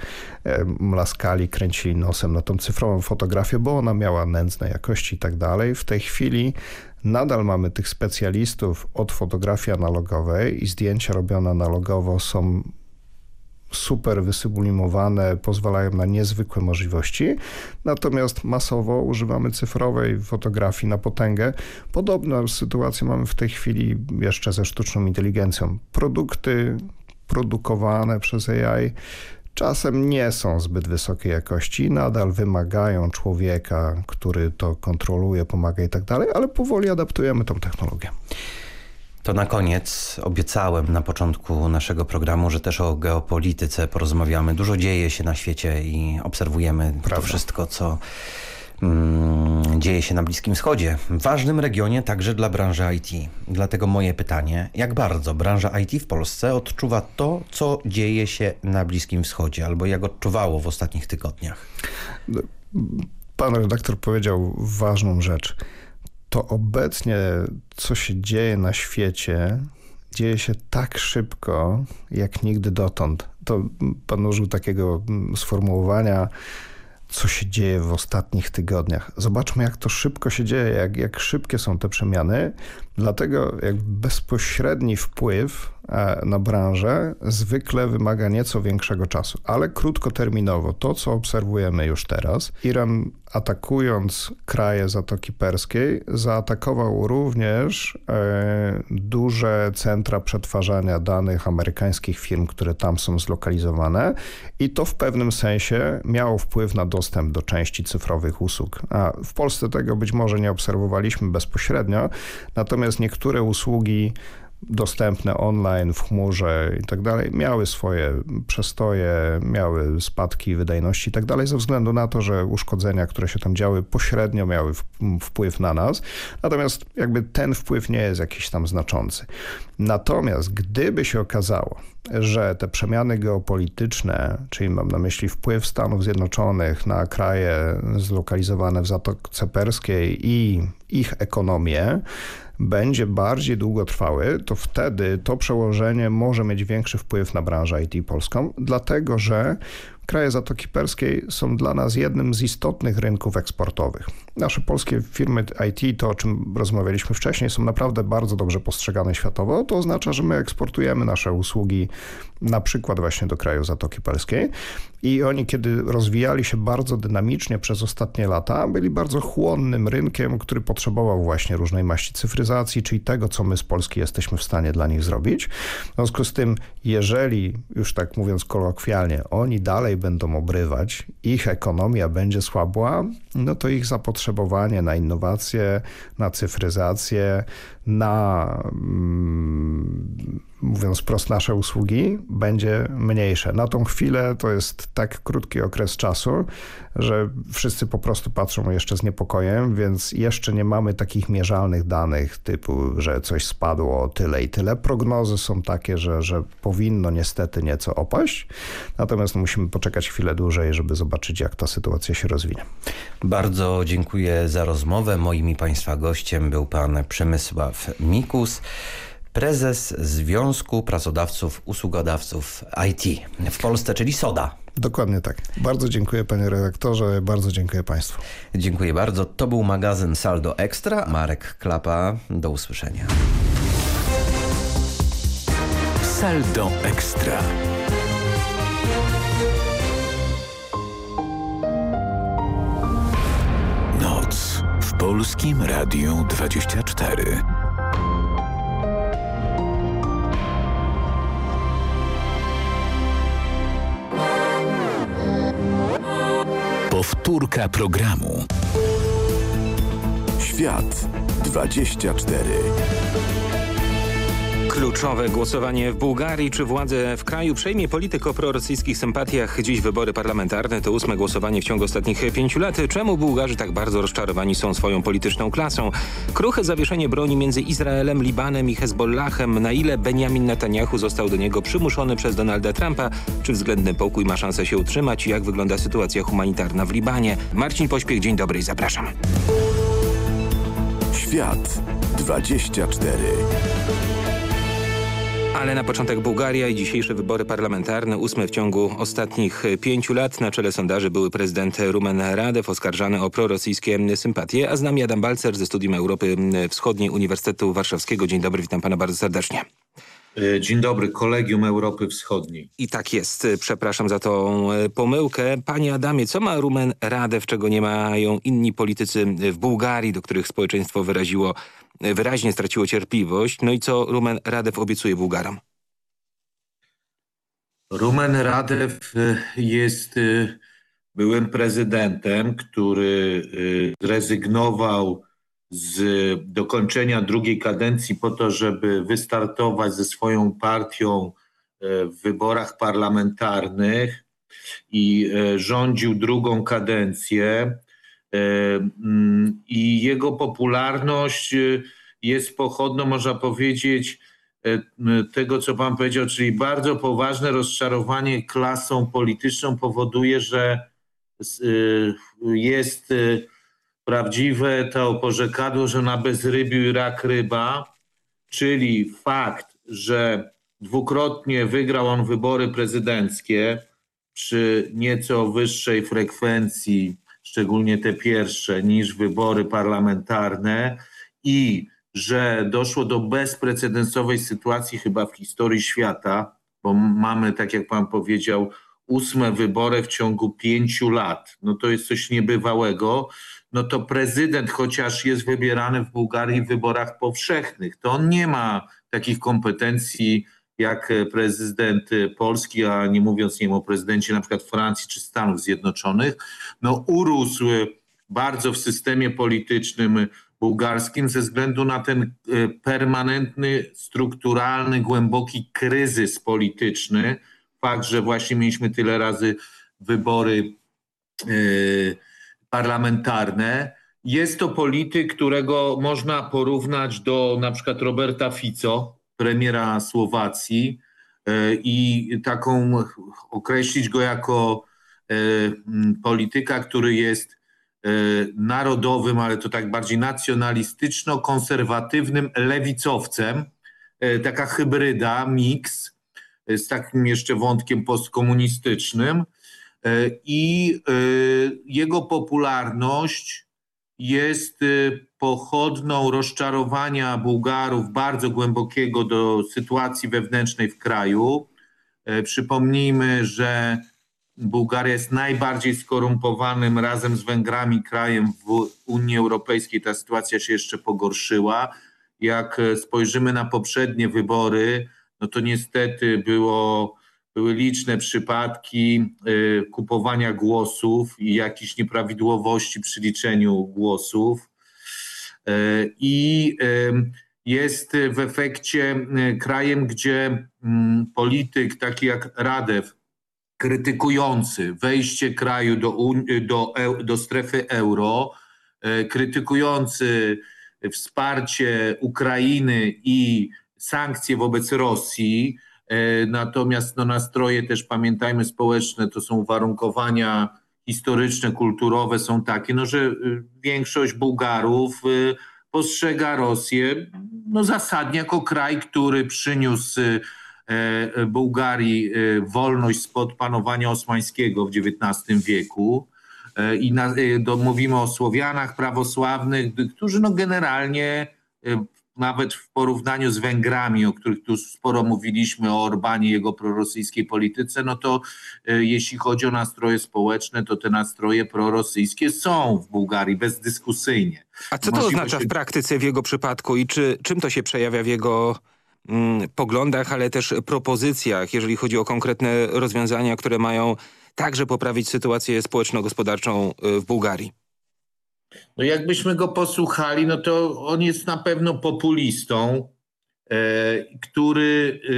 e, mlaskali, kręcili nosem na tą cyfrową fotografię, bo ona miała nędzne jakości i tak dalej. W tej chwili nadal mamy tych specjalistów od fotografii analogowej i zdjęcia robione analogowo są super wysublimowane, pozwalają na niezwykłe możliwości. Natomiast masowo używamy cyfrowej fotografii na potęgę. Podobną sytuację mamy w tej chwili jeszcze ze sztuczną inteligencją. Produkty produkowane przez AI czasem nie są zbyt wysokiej jakości, nadal wymagają człowieka, który to kontroluje, pomaga i tak dalej, ale powoli adaptujemy tą technologię. To na koniec obiecałem na początku naszego programu, że też o geopolityce porozmawiamy. Dużo dzieje się na świecie i obserwujemy Prawda. to wszystko, co mm, dzieje się na Bliskim Wschodzie. W ważnym regionie także dla branży IT. Dlatego moje pytanie, jak bardzo branża IT w Polsce odczuwa to, co dzieje się na Bliskim Wschodzie, albo jak odczuwało w ostatnich tygodniach? Pan redaktor powiedział ważną rzecz to obecnie, co się dzieje na świecie, dzieje się tak szybko, jak nigdy dotąd. To pan użył takiego mm, sformułowania, co się dzieje w ostatnich tygodniach. Zobaczmy, jak to szybko się dzieje, jak, jak szybkie są te przemiany. Dlatego jak bezpośredni wpływ na branżę zwykle wymaga nieco większego czasu, ale krótkoterminowo to, co obserwujemy już teraz, Iran atakując kraje Zatoki Perskiej, zaatakował również e, duże centra przetwarzania danych amerykańskich firm, które tam są zlokalizowane i to w pewnym sensie miało wpływ na dostęp do części cyfrowych usług. A w Polsce tego być może nie obserwowaliśmy bezpośrednio, natomiast niektóre usługi dostępne online, w chmurze i tak dalej, miały swoje przestoje, miały spadki wydajności i tak dalej, ze względu na to, że uszkodzenia, które się tam działy, pośrednio miały wpływ na nas. Natomiast jakby ten wpływ nie jest jakiś tam znaczący. Natomiast gdyby się okazało, że te przemiany geopolityczne, czyli mam na myśli wpływ Stanów Zjednoczonych na kraje zlokalizowane w Zatoce Perskiej i ich ekonomię, będzie bardziej długotrwały, to wtedy to przełożenie może mieć większy wpływ na branżę IT polską, dlatego że kraje Zatoki Perskiej są dla nas jednym z istotnych rynków eksportowych. Nasze polskie firmy IT, to o czym rozmawialiśmy wcześniej, są naprawdę bardzo dobrze postrzegane światowo. To oznacza, że my eksportujemy nasze usługi na przykład właśnie do kraju Zatoki Perskiej i oni, kiedy rozwijali się bardzo dynamicznie przez ostatnie lata, byli bardzo chłonnym rynkiem, który potrzebował właśnie różnej maści cyfryzacji, czyli tego, co my z Polski jesteśmy w stanie dla nich zrobić. W związku z tym, jeżeli, już tak mówiąc kolokwialnie, oni dalej będą obrywać, ich ekonomia będzie słabła, no to ich zapotrzebowanie na innowacje, na cyfryzację, na mm, mówiąc wprost, nasze usługi będzie mniejsze. Na tą chwilę to jest tak krótki okres czasu, że wszyscy po prostu patrzą jeszcze z niepokojem, więc jeszcze nie mamy takich mierzalnych danych typu, że coś spadło tyle i tyle. Prognozy są takie, że, że powinno niestety nieco opaść, natomiast musimy poczekać chwilę dłużej, żeby zobaczyć, jak ta sytuacja się rozwinie. Bardzo dziękuję za rozmowę. Moim i Państwa gościem był pan Przemysław Mikus prezes Związku Pracodawców Usługodawców IT w Polsce, czyli SODA. Dokładnie tak. Bardzo dziękuję panie redaktorze, bardzo dziękuję państwu. Dziękuję bardzo. To był magazyn Saldo Ekstra. Marek Klapa, do usłyszenia. Saldo Ekstra. Noc w Polskim Radiu 24. Powtórka programu. Świat 24. Kluczowe głosowanie w Bułgarii. Czy władze w kraju przejmie polityk o prorosyjskich sympatiach? Dziś wybory parlamentarne to ósme głosowanie w ciągu ostatnich pięciu lat. Czemu Bułgarzy tak bardzo rozczarowani są swoją polityczną klasą? Kruche zawieszenie broni między Izraelem, Libanem i Hezbollahem. Na ile Benjamin Netanyahu został do niego przymuszony przez Donalda Trumpa? Czy względny pokój ma szansę się utrzymać? Jak wygląda sytuacja humanitarna w Libanie? Marcin Pośpiech, dzień dobry i zapraszam. Świat 24. Ale na początek Bułgaria i dzisiejsze wybory parlamentarne, ósme w ciągu ostatnich pięciu lat. Na czele sondaży były prezydent Rumen Radew oskarżany o prorosyjskie sympatie, a z nami Adam Balcer ze Studium Europy Wschodniej Uniwersytetu Warszawskiego. Dzień dobry, witam pana bardzo serdecznie. Dzień dobry, Kolegium Europy Wschodniej. I tak jest, przepraszam za tą pomyłkę. Panie Adamie, co ma Rumen Radew, czego nie mają inni politycy w Bułgarii, do których społeczeństwo wyraziło wyraźnie straciło cierpliwość. No i co Rumen Radew obiecuje Bułgarom? Rumen Radew jest byłym prezydentem, który zrezygnował z dokończenia drugiej kadencji po to, żeby wystartować ze swoją partią w wyborach parlamentarnych i rządził drugą kadencję i jego popularność jest pochodną, można powiedzieć, tego, co pan powiedział, czyli bardzo poważne rozczarowanie klasą polityczną powoduje, że jest prawdziwe to porzekadło, że na bezrybiu rak ryba, czyli fakt, że dwukrotnie wygrał on wybory prezydenckie przy nieco wyższej frekwencji szczególnie te pierwsze, niż wybory parlamentarne i że doszło do bezprecedensowej sytuacji chyba w historii świata, bo mamy, tak jak pan powiedział, ósme wybory w ciągu pięciu lat. No to jest coś niebywałego. No to prezydent, chociaż jest wybierany w Bułgarii w wyborach powszechnych, to on nie ma takich kompetencji jak prezydent Polski, a nie mówiąc nie wiem, o prezydencie na przykład Francji czy Stanów Zjednoczonych, no urósł bardzo w systemie politycznym bułgarskim ze względu na ten permanentny, strukturalny, głęboki kryzys polityczny. Fakt, że właśnie mieliśmy tyle razy wybory parlamentarne. Jest to polityk, którego można porównać do na przykład Roberta Fico, premiera Słowacji i taką określić go jako polityka, który jest narodowym, ale to tak bardziej nacjonalistyczno-konserwatywnym lewicowcem. Taka hybryda, miks z takim jeszcze wątkiem postkomunistycznym i jego popularność jest pochodną rozczarowania Bułgarów bardzo głębokiego do sytuacji wewnętrznej w kraju. Przypomnijmy, że Bułgaria jest najbardziej skorumpowanym razem z Węgrami krajem w Unii Europejskiej. Ta sytuacja się jeszcze pogorszyła. Jak spojrzymy na poprzednie wybory, no to niestety było, były liczne przypadki y, kupowania głosów i jakichś nieprawidłowości przy liczeniu głosów. Y, I y, jest w efekcie krajem, gdzie mm, polityk taki jak Radew, krytykujący wejście kraju do, do, do strefy euro, krytykujący wsparcie Ukrainy i sankcje wobec Rosji, natomiast no, nastroje też pamiętajmy społeczne to są uwarunkowania historyczne, kulturowe są takie, no, że większość Bułgarów postrzega Rosję no, zasadnie jako kraj, który przyniósł Bułgarii wolność spod panowania osmańskiego w XIX wieku. I na, do, mówimy o Słowianach prawosławnych, którzy no generalnie nawet w porównaniu z Węgrami, o których tu sporo mówiliśmy, o Orbanie i jego prorosyjskiej polityce, no to jeśli chodzi o nastroje społeczne, to te nastroje prorosyjskie są w Bułgarii bezdyskusyjnie. A co to oznacza się... w praktyce w jego przypadku i czy, czym to się przejawia w jego mm, poglądach, ale też propozycjach, jeżeli chodzi o konkretne rozwiązania, które mają także poprawić sytuację społeczno-gospodarczą w Bułgarii? No jakbyśmy go posłuchali, no to on jest na pewno populistą, e, który e,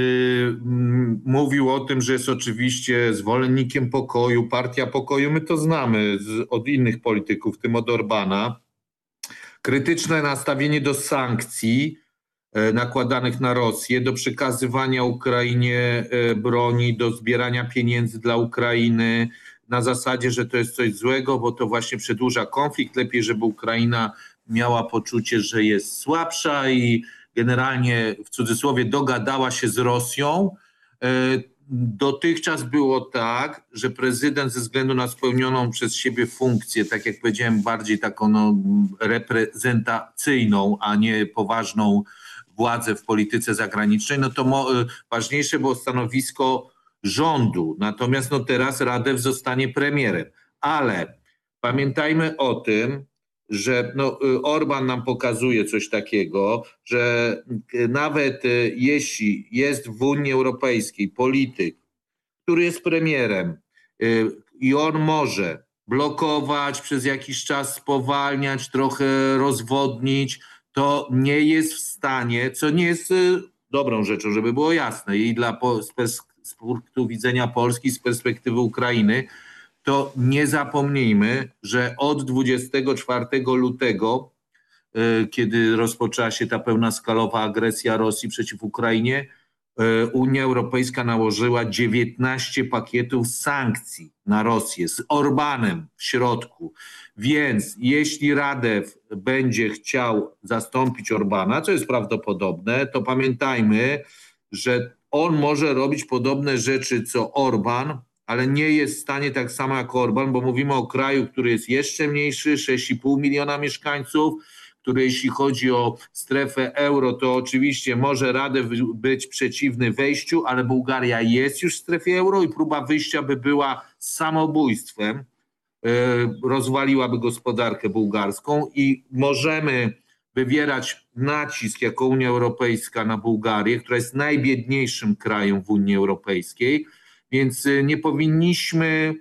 mówił o tym, że jest oczywiście zwolennikiem pokoju, partia pokoju. My to znamy od innych polityków, w tym od Orbana. Krytyczne nastawienie do sankcji e, nakładanych na Rosję, do przekazywania Ukrainie e, broni, do zbierania pieniędzy dla Ukrainy, na zasadzie, że to jest coś złego, bo to właśnie przedłuża konflikt. Lepiej, żeby Ukraina miała poczucie, że jest słabsza i generalnie w cudzysłowie dogadała się z Rosją. Dotychczas było tak, że prezydent ze względu na spełnioną przez siebie funkcję, tak jak powiedziałem, bardziej taką no, reprezentacyjną, a nie poważną władzę w polityce zagranicznej, no to ważniejsze było stanowisko rządu. Natomiast no teraz Radew zostanie premierem. Ale pamiętajmy o tym, że no, Orban nam pokazuje coś takiego, że nawet jeśli jest w Unii Europejskiej polityk, który jest premierem i on może blokować, przez jakiś czas spowalniać, trochę rozwodnić, to nie jest w stanie, co nie jest dobrą rzeczą, żeby było jasne i dla z punktu widzenia Polski, z perspektywy Ukrainy, to nie zapomnijmy, że od 24 lutego, e, kiedy rozpoczęła się ta pełna skalowa agresja Rosji przeciw Ukrainie, e, Unia Europejska nałożyła 19 pakietów sankcji na Rosję z Orbanem w środku. Więc jeśli Radew będzie chciał zastąpić Orbana, co jest prawdopodobne, to pamiętajmy, że on może robić podobne rzeczy co Orban, ale nie jest w stanie tak samo jak Orban, bo mówimy o kraju, który jest jeszcze mniejszy, 6,5 miliona mieszkańców, który jeśli chodzi o strefę euro, to oczywiście może radę być przeciwny wejściu, ale Bułgaria jest już w strefie euro i próba wyjścia by była samobójstwem, e, rozwaliłaby gospodarkę bułgarską i możemy wywierać nacisk jako Unia Europejska na Bułgarię, która jest najbiedniejszym krajem w Unii Europejskiej, więc y, nie powinniśmy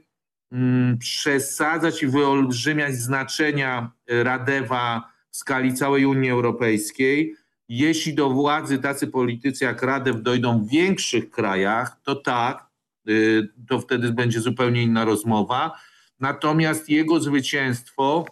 mm, przesadzać i wyolbrzymiać znaczenia Radewa w skali całej Unii Europejskiej. Jeśli do władzy tacy politycy jak Radew dojdą w większych krajach, to tak, y, to wtedy będzie zupełnie inna rozmowa. Natomiast jego zwycięstwo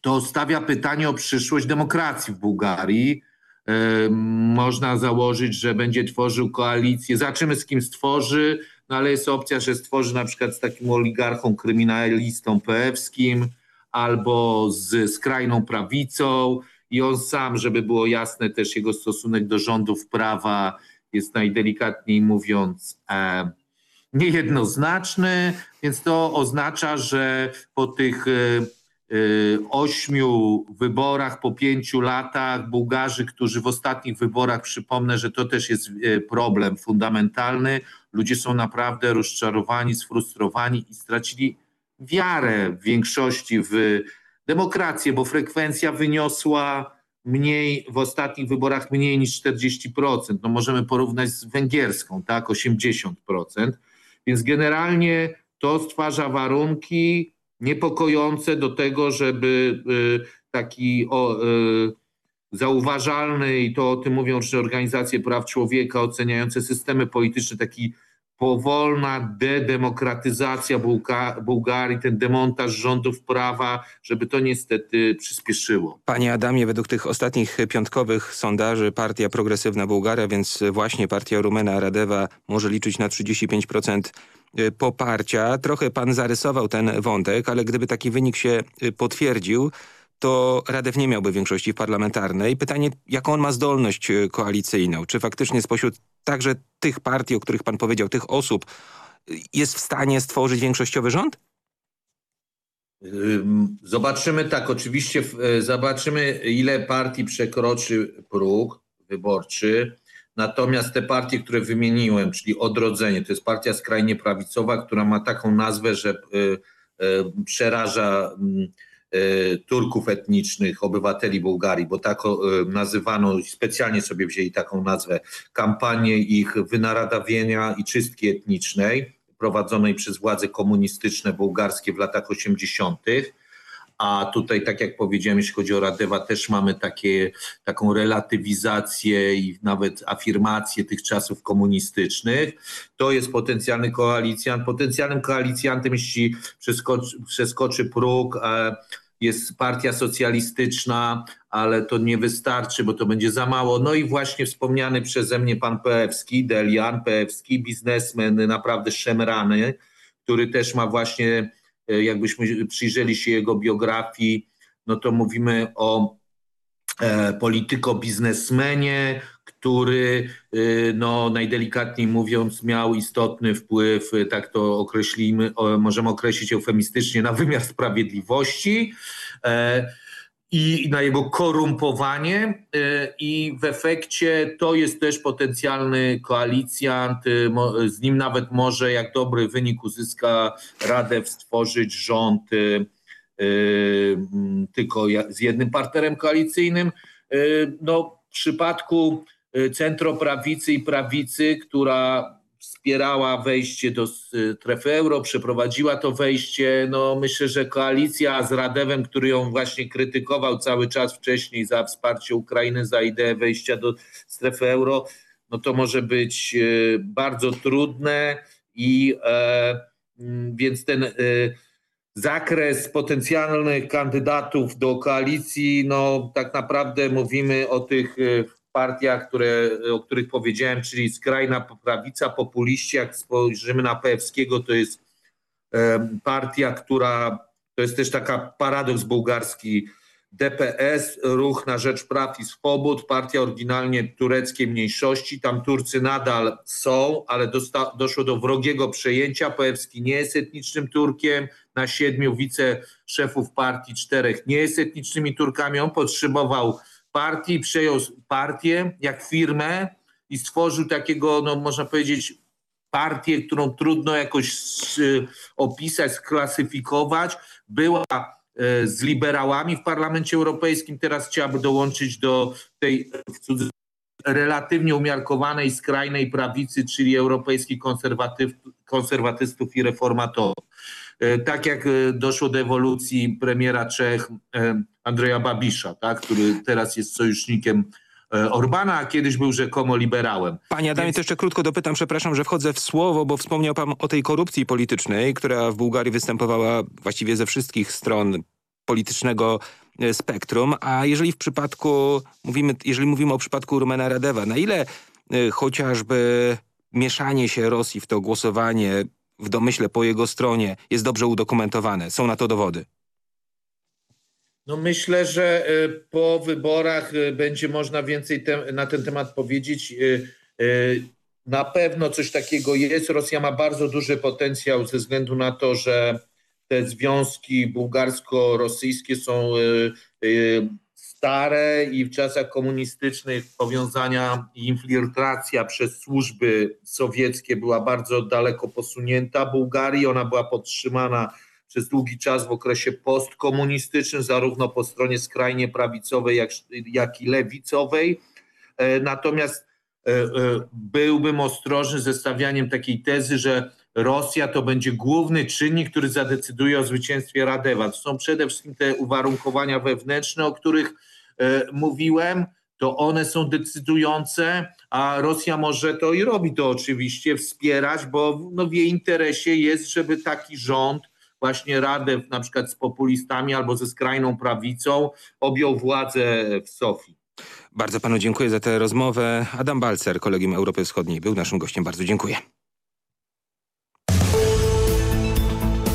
to stawia pytanie o przyszłość demokracji w Bułgarii. Y, Można założyć, że będzie tworzył koalicję. Zobaczymy z kim stworzy, no ale jest opcja, że stworzy na przykład z takim oligarchą, kryminalistą peewskim albo z skrajną prawicą i on sam, żeby było jasne też jego stosunek do rządów prawa jest najdelikatniej mówiąc e, niejednoznaczny, więc to oznacza, że po tych e, e, ośmiu wyborach, po pięciu latach Bułgarzy, którzy w ostatnich wyborach, przypomnę, że to też jest e, problem fundamentalny, ludzie są naprawdę rozczarowani, sfrustrowani i stracili wiarę w większości w demokrację, bo frekwencja wyniosła mniej w ostatnich wyborach mniej niż 40%. No możemy porównać z węgierską, tak, 80%. Więc generalnie to stwarza warunki niepokojące do tego, żeby y, taki o, y, zauważalny i to o tym mówią organizacje praw człowieka oceniające systemy polityczne, taki powolna dedemokratyzacja Bułga- Bułgarii, ten demontaż rządów prawa, żeby to niestety przyspieszyło. Panie Adamie, według tych ostatnich piątkowych sondaży partia Progresywna Bułgaria, więc właśnie partia Rumena Radewa może liczyć na 35% poparcia. Trochę pan zarysował ten wątek, ale gdyby taki wynik się y, potwierdził, to Radew nie miałby większości parlamentarnej. Pytanie, jaką on ma zdolność y, koalicyjną? Czy faktycznie spośród także tych partii, o których pan powiedział, tych osób, y, jest w stanie stworzyć większościowy rząd? Ym, Zobaczymy tak, oczywiście e, zobaczymy ile partii przekroczy próg wyborczy. Natomiast te partie, które wymieniłem, czyli Odrodzenie, to jest partia skrajnie prawicowa, która ma taką nazwę, że e, e, przeraża e, Turków etnicznych, obywateli Bułgarii, bo tak e, nazywano, specjalnie sobie wzięli taką nazwę, kampanię ich wynaradawienia i czystki etnicznej prowadzonej przez władze komunistyczne bułgarskie w latach 80. A tutaj, tak jak powiedziałem, jeśli chodzi o Radewa, też mamy takie, taką relatywizację i nawet afirmację tych czasów komunistycznych. To jest potencjalny koalicjant. Potencjalnym koalicjantem, jeśli przeskoczy, przeskoczy próg, e, jest partia socjalistyczna, ale to nie wystarczy, bo to będzie za mało. No i właśnie wspomniany przeze mnie pan Peewski, Delian Peewski, biznesmen naprawdę szemrany, który też ma właśnie, jakbyśmy przyjrzeli się jego biografii, no to mówimy o e, polityko-biznesmenie, który y, no, najdelikatniej mówiąc miał istotny wpływ, tak to określimy, możemy określić eufemistycznie, na wymiar sprawiedliwości. E, i na jego korumpowanie e, i w efekcie to jest też potencjalny koalicjant, mo- z nim nawet może jak dobry wynik uzyska Radew stworzyć rząd mm, tylko z jednym partnerem koalicyjnym. No, w przypadku centroprawicy i prawicy, która wspierała wejście do s- strefy euro, przeprowadziła to wejście. No, myślę, że koalicja z Radewem, który ją właśnie krytykował cały czas wcześniej za wsparcie Ukrainy, za ideę wejścia do strefy euro, no to może być y, bardzo trudne i e, mm, więc ten y, zakres potencjalnych kandydatów do koalicji, no tak naprawdę mówimy o tych y, partiach, które, o których powiedziałem, czyli skrajna prawica, populiści, jak spojrzymy na Peewskiego, to jest partia, która, to jest też taka paradoks bułgarski, DPS, Ruch na Rzecz Praw i Swobód, partia oryginalnie tureckiej mniejszości. Tam Turcy nadal są, ale dosta- doszło do wrogiego przejęcia. Peewski nie jest etnicznym Turkiem. Na siedmiu wiceszefów partii czterech nie jest etnicznymi Turkami. On potrzebował partii, przejął partię jak firmę i stworzył takiego, no można powiedzieć, partię, którą trudno jakoś y, opisać, sklasyfikować. Była e, z liberałami w Parlamencie Europejskim, teraz chciałaby dołączyć do tej relatywnie umiarkowanej, skrajnej prawicy, czyli europejskich konserwatystów i reformatorów. Tak jak doszło do ewolucji premiera Czech Andrzeja Babisza, tak, który teraz jest sojusznikiem Orbana, a kiedyś był rzekomo liberałem. Panie Adamie, Więc... to jeszcze krótko dopytam, przepraszam, że wchodzę w słowo, bo wspomniał pan o tej korupcji politycznej, która w Bułgarii występowała właściwie ze wszystkich stron politycznego e, spektrum, a jeżeli w przypadku, mówimy, jeżeli mówimy o przypadku Rumena Radewa, na ile chociażby mieszanie się Rosji w to głosowanie w domyśle po jego stronie jest dobrze udokumentowane? Są na to dowody? No myślę, że e, po wyborach będzie można więcej te, na ten temat powiedzieć. Na pewno coś takiego jest. Rosja ma bardzo duży potencjał ze względu na to, że te związki bułgarsko-rosyjskie są y, y, stare i w czasach komunistycznych powiązania i infiltracja przez służby sowieckie była bardzo daleko posunięta Bułgarii. Ona była podtrzymana przez długi czas w okresie postkomunistycznym, zarówno po stronie skrajnie prawicowej, jak, jak i lewicowej. E, natomiast e, e, byłbym ostrożny ze stawianiem takiej tezy, że Rosja to będzie główny czynnik, który zadecyduje o zwycięstwie Radewa. To są przede wszystkim te uwarunkowania wewnętrzne, o których mówiłem. To one są decydujące, a Rosja może to i robi to oczywiście, wspierać, bo no, w jej interesie jest, żeby taki rząd, właśnie Radew na przykład z populistami albo ze skrajną prawicą, objął władzę w Sofii. Bardzo panu dziękuję za tę rozmowę. Adam Balcer, Kolegium Europy Wschodniej, był naszym gościem. Bardzo dziękuję.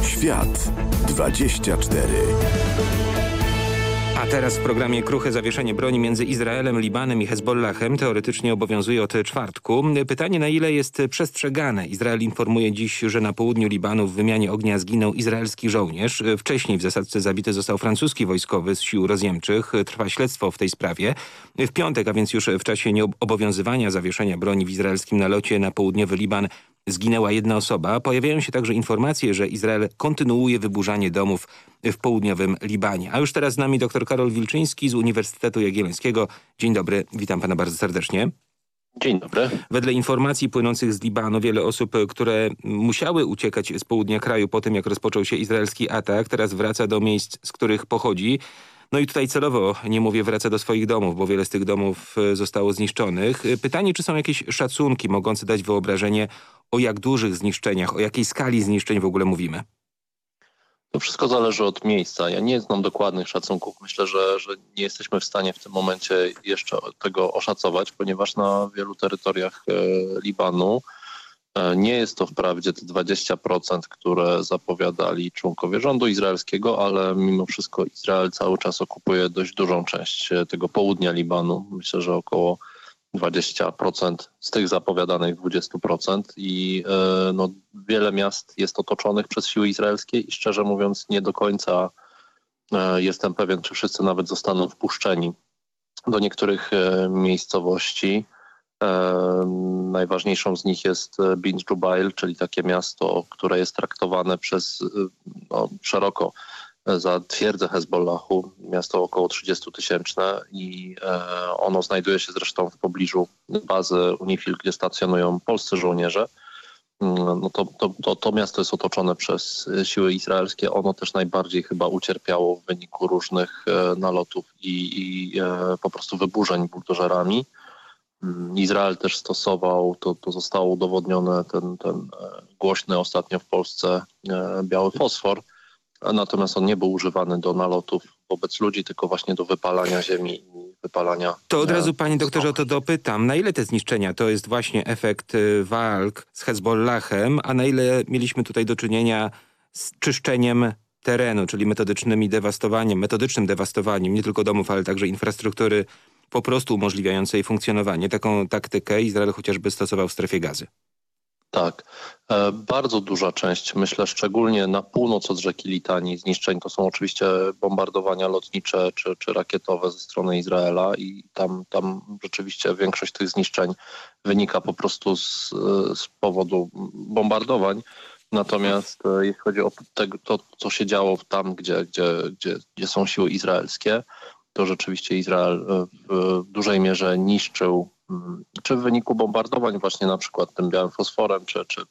Świat 24. A teraz w programie kruche zawieszenie broni między Izraelem, Libanem i Hezbollahem teoretycznie obowiązuje od czwartku. Pytanie na ile jest przestrzegane. Izrael informuje dziś, że na południu Libanu w wymianie ognia zginął izraelski żołnierz. Wcześniej w zasadce zabity został francuski wojskowy z sił rozjemczych. Trwa śledztwo w tej sprawie. W piątek, a więc już w czasie nieobowiązywania zawieszenia broni w izraelskim nalocie na południowy Liban zginęła jedna osoba. Pojawiają się także informacje, że Izrael kontynuuje wyburzanie domów w południowym Libanie. A już teraz z nami dr Karol Wilczyński z Uniwersytetu Jagiellońskiego. Dzień dobry, witam pana bardzo serdecznie. Dzień dobry. Wedle informacji płynących z Libanu wiele osób, które musiały uciekać z południa kraju po tym, jak rozpoczął się izraelski atak, teraz wraca do miejsc, z których pochodzi. No i tutaj celowo, nie mówię, wraca do swoich domów, bo wiele z tych domów e, zostało zniszczonych. Pytanie, czy są jakieś szacunki mogące dać wyobrażenie o jak dużych zniszczeniach, o jakiej skali zniszczeń w ogóle mówimy? To wszystko zależy od miejsca. Ja nie znam dokładnych szacunków. Myślę, że, że nie jesteśmy w stanie w tym momencie jeszcze tego oszacować, ponieważ na wielu terytoriach e, Libanu e, nie jest to wprawdzie te 20%, które zapowiadali członkowie rządu izraelskiego, ale mimo wszystko Izrael cały czas okupuje dość dużą część e, tego południa Libanu. Myślę, że około 20% z tych zapowiadanych 20% i e, no, wiele miast jest otoczonych przez siły izraelskie i szczerze mówiąc nie do końca e, jestem pewien, czy wszyscy nawet zostaną wpuszczeni do niektórych e, miejscowości. Najważniejszą z nich jest Bin Jubail, czyli takie miasto, które jest traktowane przez no, szeroko za twierdzę Hezbollahu, miasto około 30 tysięczne i e, ono znajduje się zresztą w pobliżu bazy UNIFIL, gdzie stacjonują polscy żołnierze. Mm, no to, to, to, to, miasto jest otoczone przez siły izraelskie. Ono też najbardziej chyba ucierpiało w wyniku różnych e, nalotów i, i e, po prostu wyburzeń buldożerami. Mm, Izrael też stosował, to, to zostało udowodnione, ten, ten głośny ostatnio w Polsce biały fosfor, natomiast on nie był używany do nalotów wobec ludzi, tylko właśnie do wypalania ziemi i wypalania... To od razu panie doktorze o to dopytam. Na ile te zniszczenia to jest właśnie efekt walk z Hezbollahem, a na ile mieliśmy tutaj do czynienia z czyszczeniem terenu, czyli metodycznym dewastowaniem, metodycznym dewastowaniem nie tylko domów, ale także infrastruktury po prostu umożliwiającej funkcjonowanie. Taką taktykę Izrael chociażby stosował w strefie gazy. Tak. E, bardzo duża część, myślę szczególnie na północ od rzeki Litanii zniszczeń to są oczywiście bombardowania lotnicze czy, czy rakietowe ze strony Izraela i tam, tam rzeczywiście większość tych zniszczeń wynika po prostu z, z powodu bombardowań. Natomiast e, jeśli chodzi o te, to, co się działo tam, gdzie, gdzie, gdzie, gdzie są siły izraelskie, to rzeczywiście Izrael e, w dużej mierze niszczył czy w wyniku bombardowań właśnie na przykład tym białym fosforem, czy, czy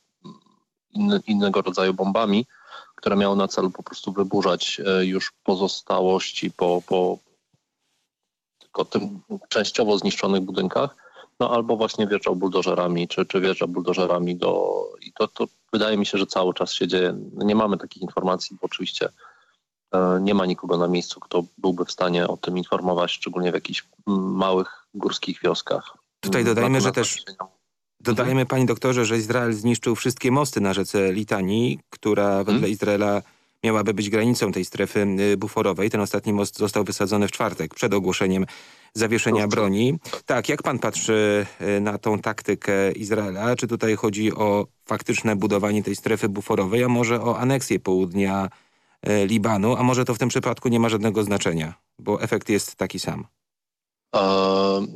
inny, innego rodzaju bombami, które miały na celu po prostu wyburzać już pozostałości po, po tylko tym częściowo zniszczonych budynkach, no albo właśnie wjeżdżał buldożerami, czy, czy wjeżdża buldożerami do... I to, to wydaje mi się, że cały czas się dzieje. Nie mamy takich informacji, bo oczywiście e, nie ma nikogo na miejscu, kto byłby w stanie o tym informować, szczególnie w jakichś małych górskich wioskach. Tutaj dodajmy, że też dodajmy, panie doktorze, że Izrael zniszczył wszystkie mosty na rzece Litanii, która wedle hmm? Izraela miałaby być granicą tej strefy y, buforowej. Ten ostatni most został wysadzony w czwartek przed ogłoszeniem zawieszenia broni. Tak, jak pan patrzy y, na tą taktykę Izraela? Czy tutaj chodzi o faktyczne budowanie tej strefy buforowej, a może o aneksję południa Libanu, a może to w tym przypadku nie ma żadnego znaczenia, bo efekt jest taki sam?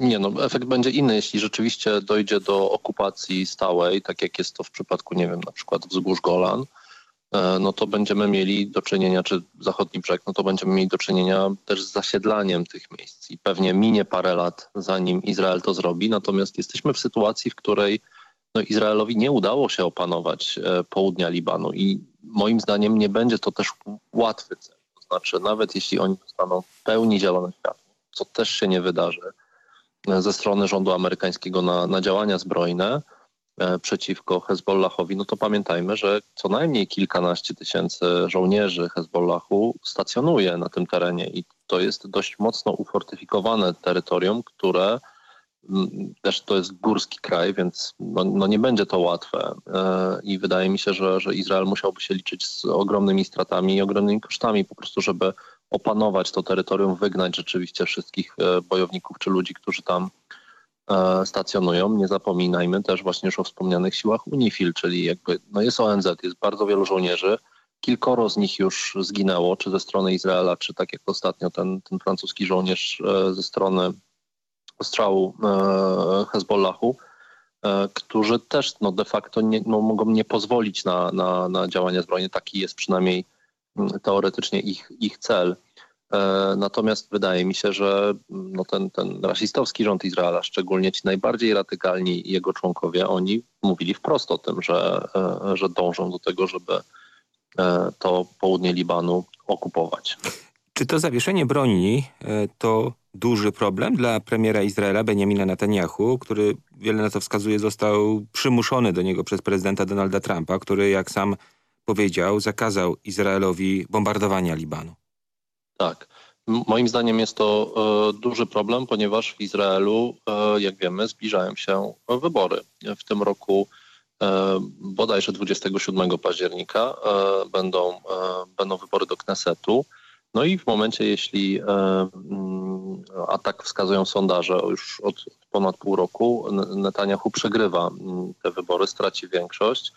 nie no, efekt będzie inny, jeśli rzeczywiście dojdzie do okupacji stałej, tak jak jest to w przypadku, nie wiem, na przykład wzgórz Golan, E, no to będziemy mieli do czynienia, czy zachodni brzeg, no to będziemy mieli do czynienia też z zasiedlaniem tych miejsc i pewnie minie parę lat, zanim Izrael to zrobi, natomiast jesteśmy w sytuacji, w której no, Izraelowi nie udało się opanować e, południa Libanu i moim zdaniem nie będzie to też łatwy cel. To znaczy nawet jeśli oni dostaną w pełni zielone światło, co też się nie wydarzy e, ze strony rządu amerykańskiego na, na działania zbrojne, E, przeciwko Hezbollahowi, no to pamiętajmy, że co najmniej kilkanaście tysięcy żołnierzy Hezbollahu stacjonuje na tym terenie i to jest dość mocno ufortyfikowane terytorium, które też to jest górski kraj, więc no, no nie będzie to łatwe e, i wydaje mi się, że, że Izrael musiałby się liczyć z ogromnymi stratami i ogromnymi kosztami po prostu, żeby opanować to terytorium, wygnać rzeczywiście wszystkich e, bojowników czy ludzi, którzy tam E, stacjonują. Nie zapominajmy też właśnie już o wspomnianych siłach UNIFIL, czyli jakby no jest ONZ, jest bardzo wielu żołnierzy. Kilkoro z nich już zginęło, czy ze strony Izraela, czy tak jak ostatnio ten, ten francuski żołnierz ze strony ostrzału e, Hezbollahu, którzy też no, de facto nie, no, mogą nie pozwolić na, na, na działania zbrojne. Taki jest przynajmniej mm, teoretycznie ich, ich cel. E, natomiast wydaje mi się, że no ten, ten rasistowski rząd Izraela, szczególnie ci najbardziej radykalni jego członkowie, oni mówili wprost o tym, że, e, że dążą do tego, żeby e, to południe Libanu okupować. Czy to zawieszenie broni to duży problem dla premiera Izraela Benjamina Netanyahu, który wiele na to wskazuje został przymuszony do niego przez prezydenta Donalda Trumpa, który jak sam powiedział zakazał Izraelowi bombardowania Libanu? Tak. Moim zdaniem jest to e, duży problem, ponieważ w Izraelu, e, jak wiemy, zbliżają się wybory. W tym roku e, bodajże 27 października będą, będą wybory do Knesetu. No i w momencie, jeśli, mm, a tak wskazują sondaże, już od ponad pół roku Netanyahu przegrywa mm, te wybory, straci większość,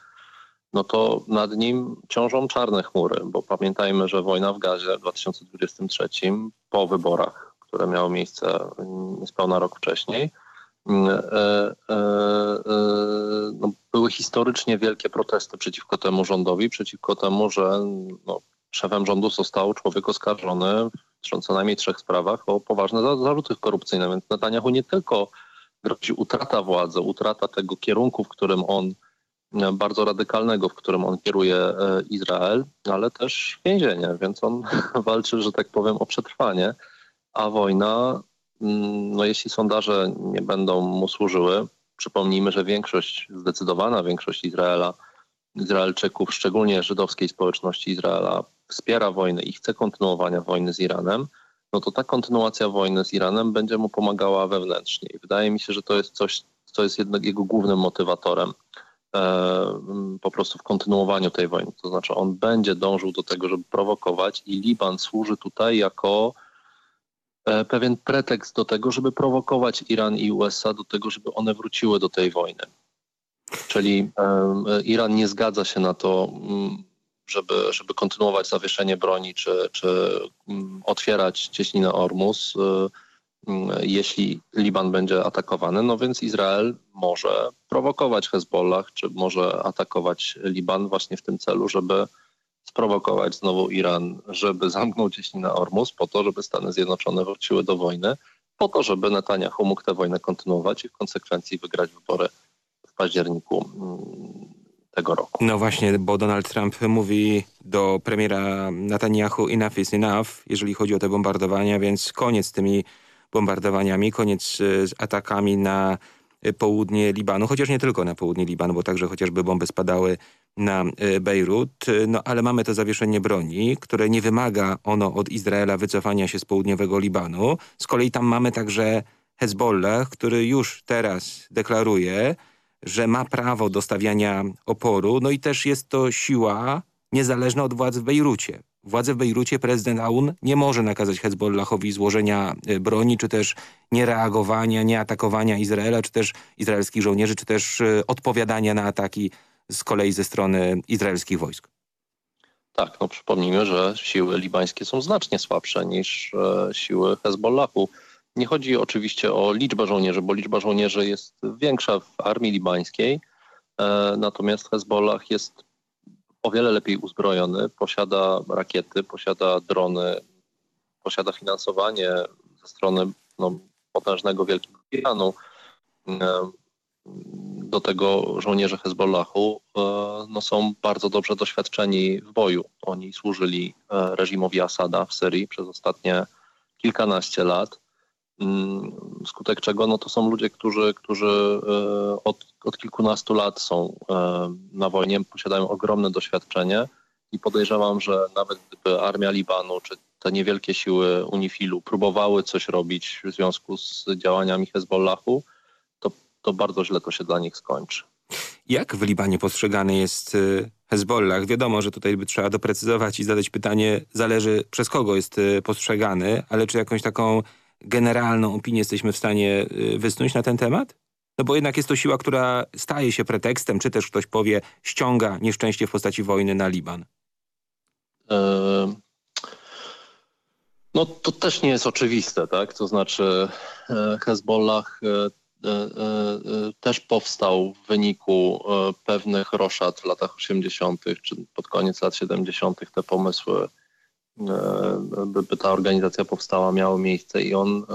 no to nad nim ciążą czarne chmury, bo pamiętajmy, że wojna w Gazie w 2023 po wyborach, które miały miejsce niespełna rok wcześniej, mm, e, e, e, no, były historycznie wielkie protesty przeciwko temu rządowi, przeciwko temu, że no, szefem rządu został człowiek oskarżony w co najmniej trzech sprawach o poważne zarzuty korupcyjne. Więc Netanyahu nie tylko grozi utrata władzy, utrata tego kierunku, w którym on bardzo radykalnego, w którym on kieruje e, Izrael, ale też więzienie, więc on walczy, że tak powiem, o przetrwanie, a wojna, mm, no jeśli sondaże nie będą mu służyły, przypomnijmy, że większość, zdecydowana większość Izraela, Izraelczyków, szczególnie żydowskiej społeczności Izraela, wspiera wojnę i chce kontynuowania wojny z Iranem, no to ta kontynuacja wojny z Iranem będzie mu pomagała wewnętrznie. I wydaje mi się, że to jest coś, co jest jednak jego głównym motywatorem E, po prostu w kontynuowaniu tej wojny. To znaczy on będzie dążył do tego, żeby prowokować i Liban służy tutaj jako e, pewien pretekst do tego, żeby prowokować Iran i USA do tego, żeby one wróciły do tej wojny. Czyli e, Iran nie zgadza się na to, mm, żeby, żeby kontynuować zawieszenie broni czy, czy mm, otwierać cieśninę Ormus Mm, jeśli Liban będzie atakowany, no więc Izrael może prowokować Hezbollah, czy może atakować Liban właśnie w tym celu, żeby sprowokować znowu Iran, żeby zamknął cieśninę Ormus po to, żeby Stany Zjednoczone wróciły do wojny, po to, żeby Netanyahu mógł tę wojnę kontynuować i w konsekwencji wygrać wybory w październiku. Mm, tego roku. No właśnie, bo Donald Trump mówi do premiera Netanyahu enough is enough, jeżeli chodzi o te bombardowania, więc koniec z tymi bombardowaniami, koniec z atakami na południe Libanu, chociaż nie tylko na południe Libanu, bo także chociażby bomby spadały na Bejrut, no ale mamy to zawieszenie broni, które nie wymaga ono od Izraela wycofania się z południowego Libanu. Z kolei tam mamy także Hezbollah, który już teraz deklaruje, że ma prawo do stawiania oporu, no i też jest to siła niezależna od władz w Bejrucie. Władze w Bejrucie prezydent Aoun nie może nakazać Hezbollahowi złożenia broni, czy też niereagowania, nieatakowania Izraela, czy też izraelskich żołnierzy, czy też odpowiadania na ataki z kolei ze strony izraelskich wojsk. Tak, no przypomnijmy, że siły libańskie są znacznie słabsze niż e, siły Hezbollahu. Nie chodzi oczywiście o liczbę żołnierzy, bo liczba żołnierzy jest większa w armii libańskiej, e, natomiast Hezbollah jest o wiele lepiej uzbrojony, posiada rakiety, posiada drony, posiada finansowanie ze strony no, potężnego Wielkiego Iranu. E, do tego żołnierze Hezbollahu e, no, są bardzo dobrze doświadczeni w boju. Oni służyli reżimowi Asada w Syrii przez ostatnie kilkanaście lat. Mm, skutek czego no, to są ludzie, którzy, którzy e, od, od kilkunastu lat są na wojnie, posiadają ogromne doświadczenie i podejrzewam, że nawet gdyby armia Libanu czy te niewielkie siły UNIFIL-u próbowały coś robić w związku z działaniami Hezbollahu, to bardzo źle to się dla nich skończy. Jak w Libanie postrzegany jest y, Hezbollah? Wiadomo, że tutaj by trzeba doprecyzować i zadać pytanie, zależy przez kogo jest postrzegany, ale czy jakąś taką generalną opinię jesteśmy w stanie y, wysnuć na ten temat? No bo jednak jest to siła, która staje się pretekstem, czy też ktoś powie, ściąga nieszczęście w postaci wojny na Liban. No to też nie jest oczywiste, tak? To znaczy e, Hezbollah e, E, też powstał w wyniku pewnych roszad w latach 80. czy pod koniec lat 70. te pomysły, by, by ta organizacja powstała, miały miejsce i on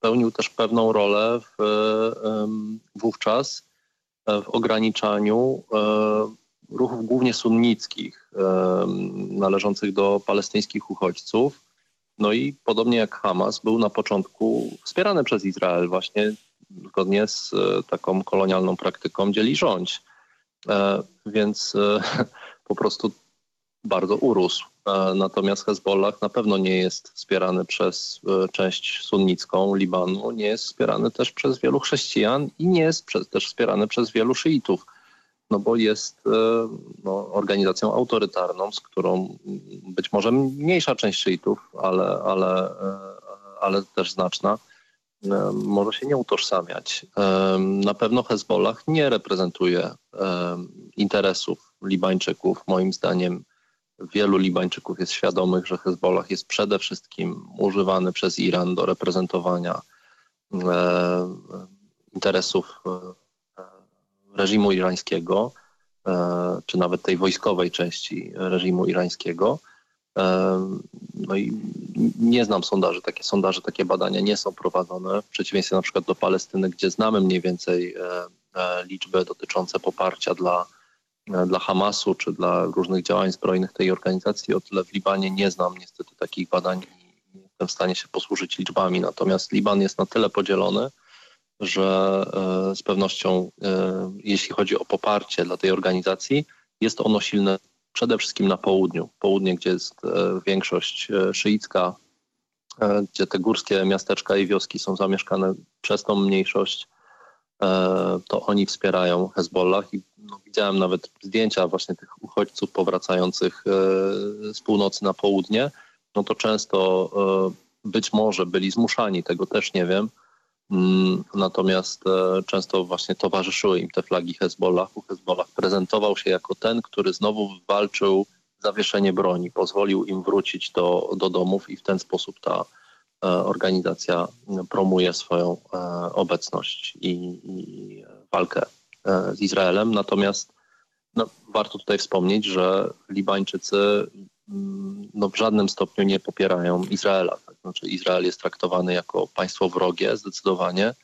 pełnił też pewną rolę w, wówczas w ograniczaniu ruchów głównie sunnickich należących do palestyńskich uchodźców no i podobnie jak Hamas był na początku wspierany przez Izrael właśnie zgodnie z e, taką kolonialną praktyką dzieli rządź. E, więc e, po prostu bardzo urósł. Natomiast Hezbollah na pewno nie jest wspierany przez część sunnicką Libanu, nie jest wspierany też przez wielu chrześcijan i nie jest też wspierany przez wielu szyitów no bo jest e, no, organizacją autorytarną, z którą być może mniejsza część szyitów, ale, ale, e, ale też znaczna, e, może się nie utożsamiać. Na pewno Hezbollah nie reprezentuje interesów Libańczyków. Moim zdaniem wielu Libańczyków jest świadomych, że Hezbollah jest przede wszystkim używany przez Iran do reprezentowania interesów reżimu irańskiego, e, czy nawet tej wojskowej części reżimu irańskiego. E, no i nie znam sondaży, takie sondaże, takie badania nie są prowadzone, w przeciwieństwie na przykład do Palestyny, gdzie znamy mniej więcej e, liczby dotyczące poparcia dla, dla Hamasu, czy dla różnych działań zbrojnych tej organizacji. O tyle w Libanie nie znam niestety takich badań i nie jestem w stanie się posłużyć liczbami. Natomiast Liban jest na tyle podzielony, że e, z pewnością, e, jeśli chodzi o poparcie dla tej organizacji, jest ono silne przede wszystkim na południu. Południe, gdzie jest e, większość szyicka, gdzie te górskie miasteczka i wioski są zamieszkane przez tą mniejszość, to oni wspierają Hezbollah i no, widziałem nawet zdjęcia właśnie tych uchodźców powracających z północy na południe, no to często być może byli zmuszani, tego też nie wiem, Mm, natomiast e, często właśnie towarzyszyły im te flagi Hezbollahu. Hezbollah prezentował się jako ten, który znowu walczył zawieszenie broni, pozwolił im wrócić do, do domów i w ten sposób ta e, organizacja promuje swoją e, obecność i, i walkę z Izraelem. Natomiast no, warto tutaj wspomnieć, że Libańczycy mm, no, w żadnym stopniu nie popierają Izraela. Znaczy Izrael jest traktowany jako państwo wrogie zdecydowanie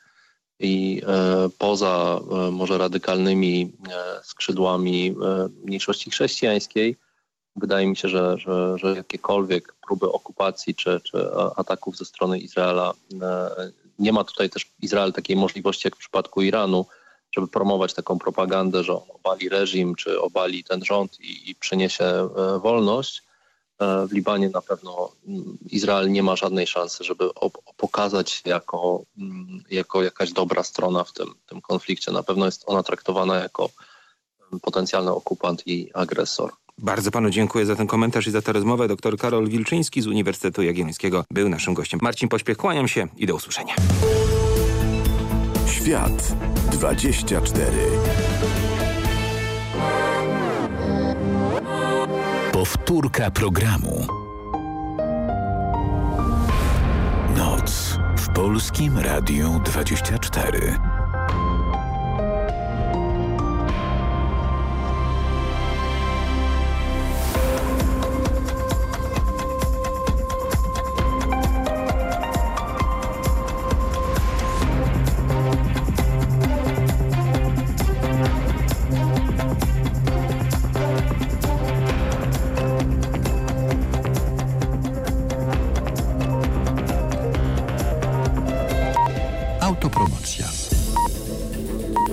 i e, poza e, może radykalnymi skrzydłami mniejszości chrześcijańskiej, wydaje mi się, że, że, że jakiekolwiek próby okupacji czy, czy ataków ze strony Izraela, nie ma tutaj też Izrael takiej możliwości jak w przypadku Iranu, żeby promować taką propagandę, że on obali reżim, czy obali ten rząd i, i przyniesie wolność. W Libanie na pewno Izrael nie ma żadnej szansy, żeby pokazać się jako, jako jakaś dobra strona w tym, tym konflikcie. Na pewno jest ona traktowana jako potencjalny okupant i agresor. Bardzo panu dziękuję za ten komentarz i za tę rozmowę. Dr Karol Wilczyński z Uniwersytetu Jagiellońskiego był naszym gościem. Marcin Pośpiech, kłaniam się i do usłyszenia. Świat 24 Powtórka programu. Noc w Polskim Radiu 24.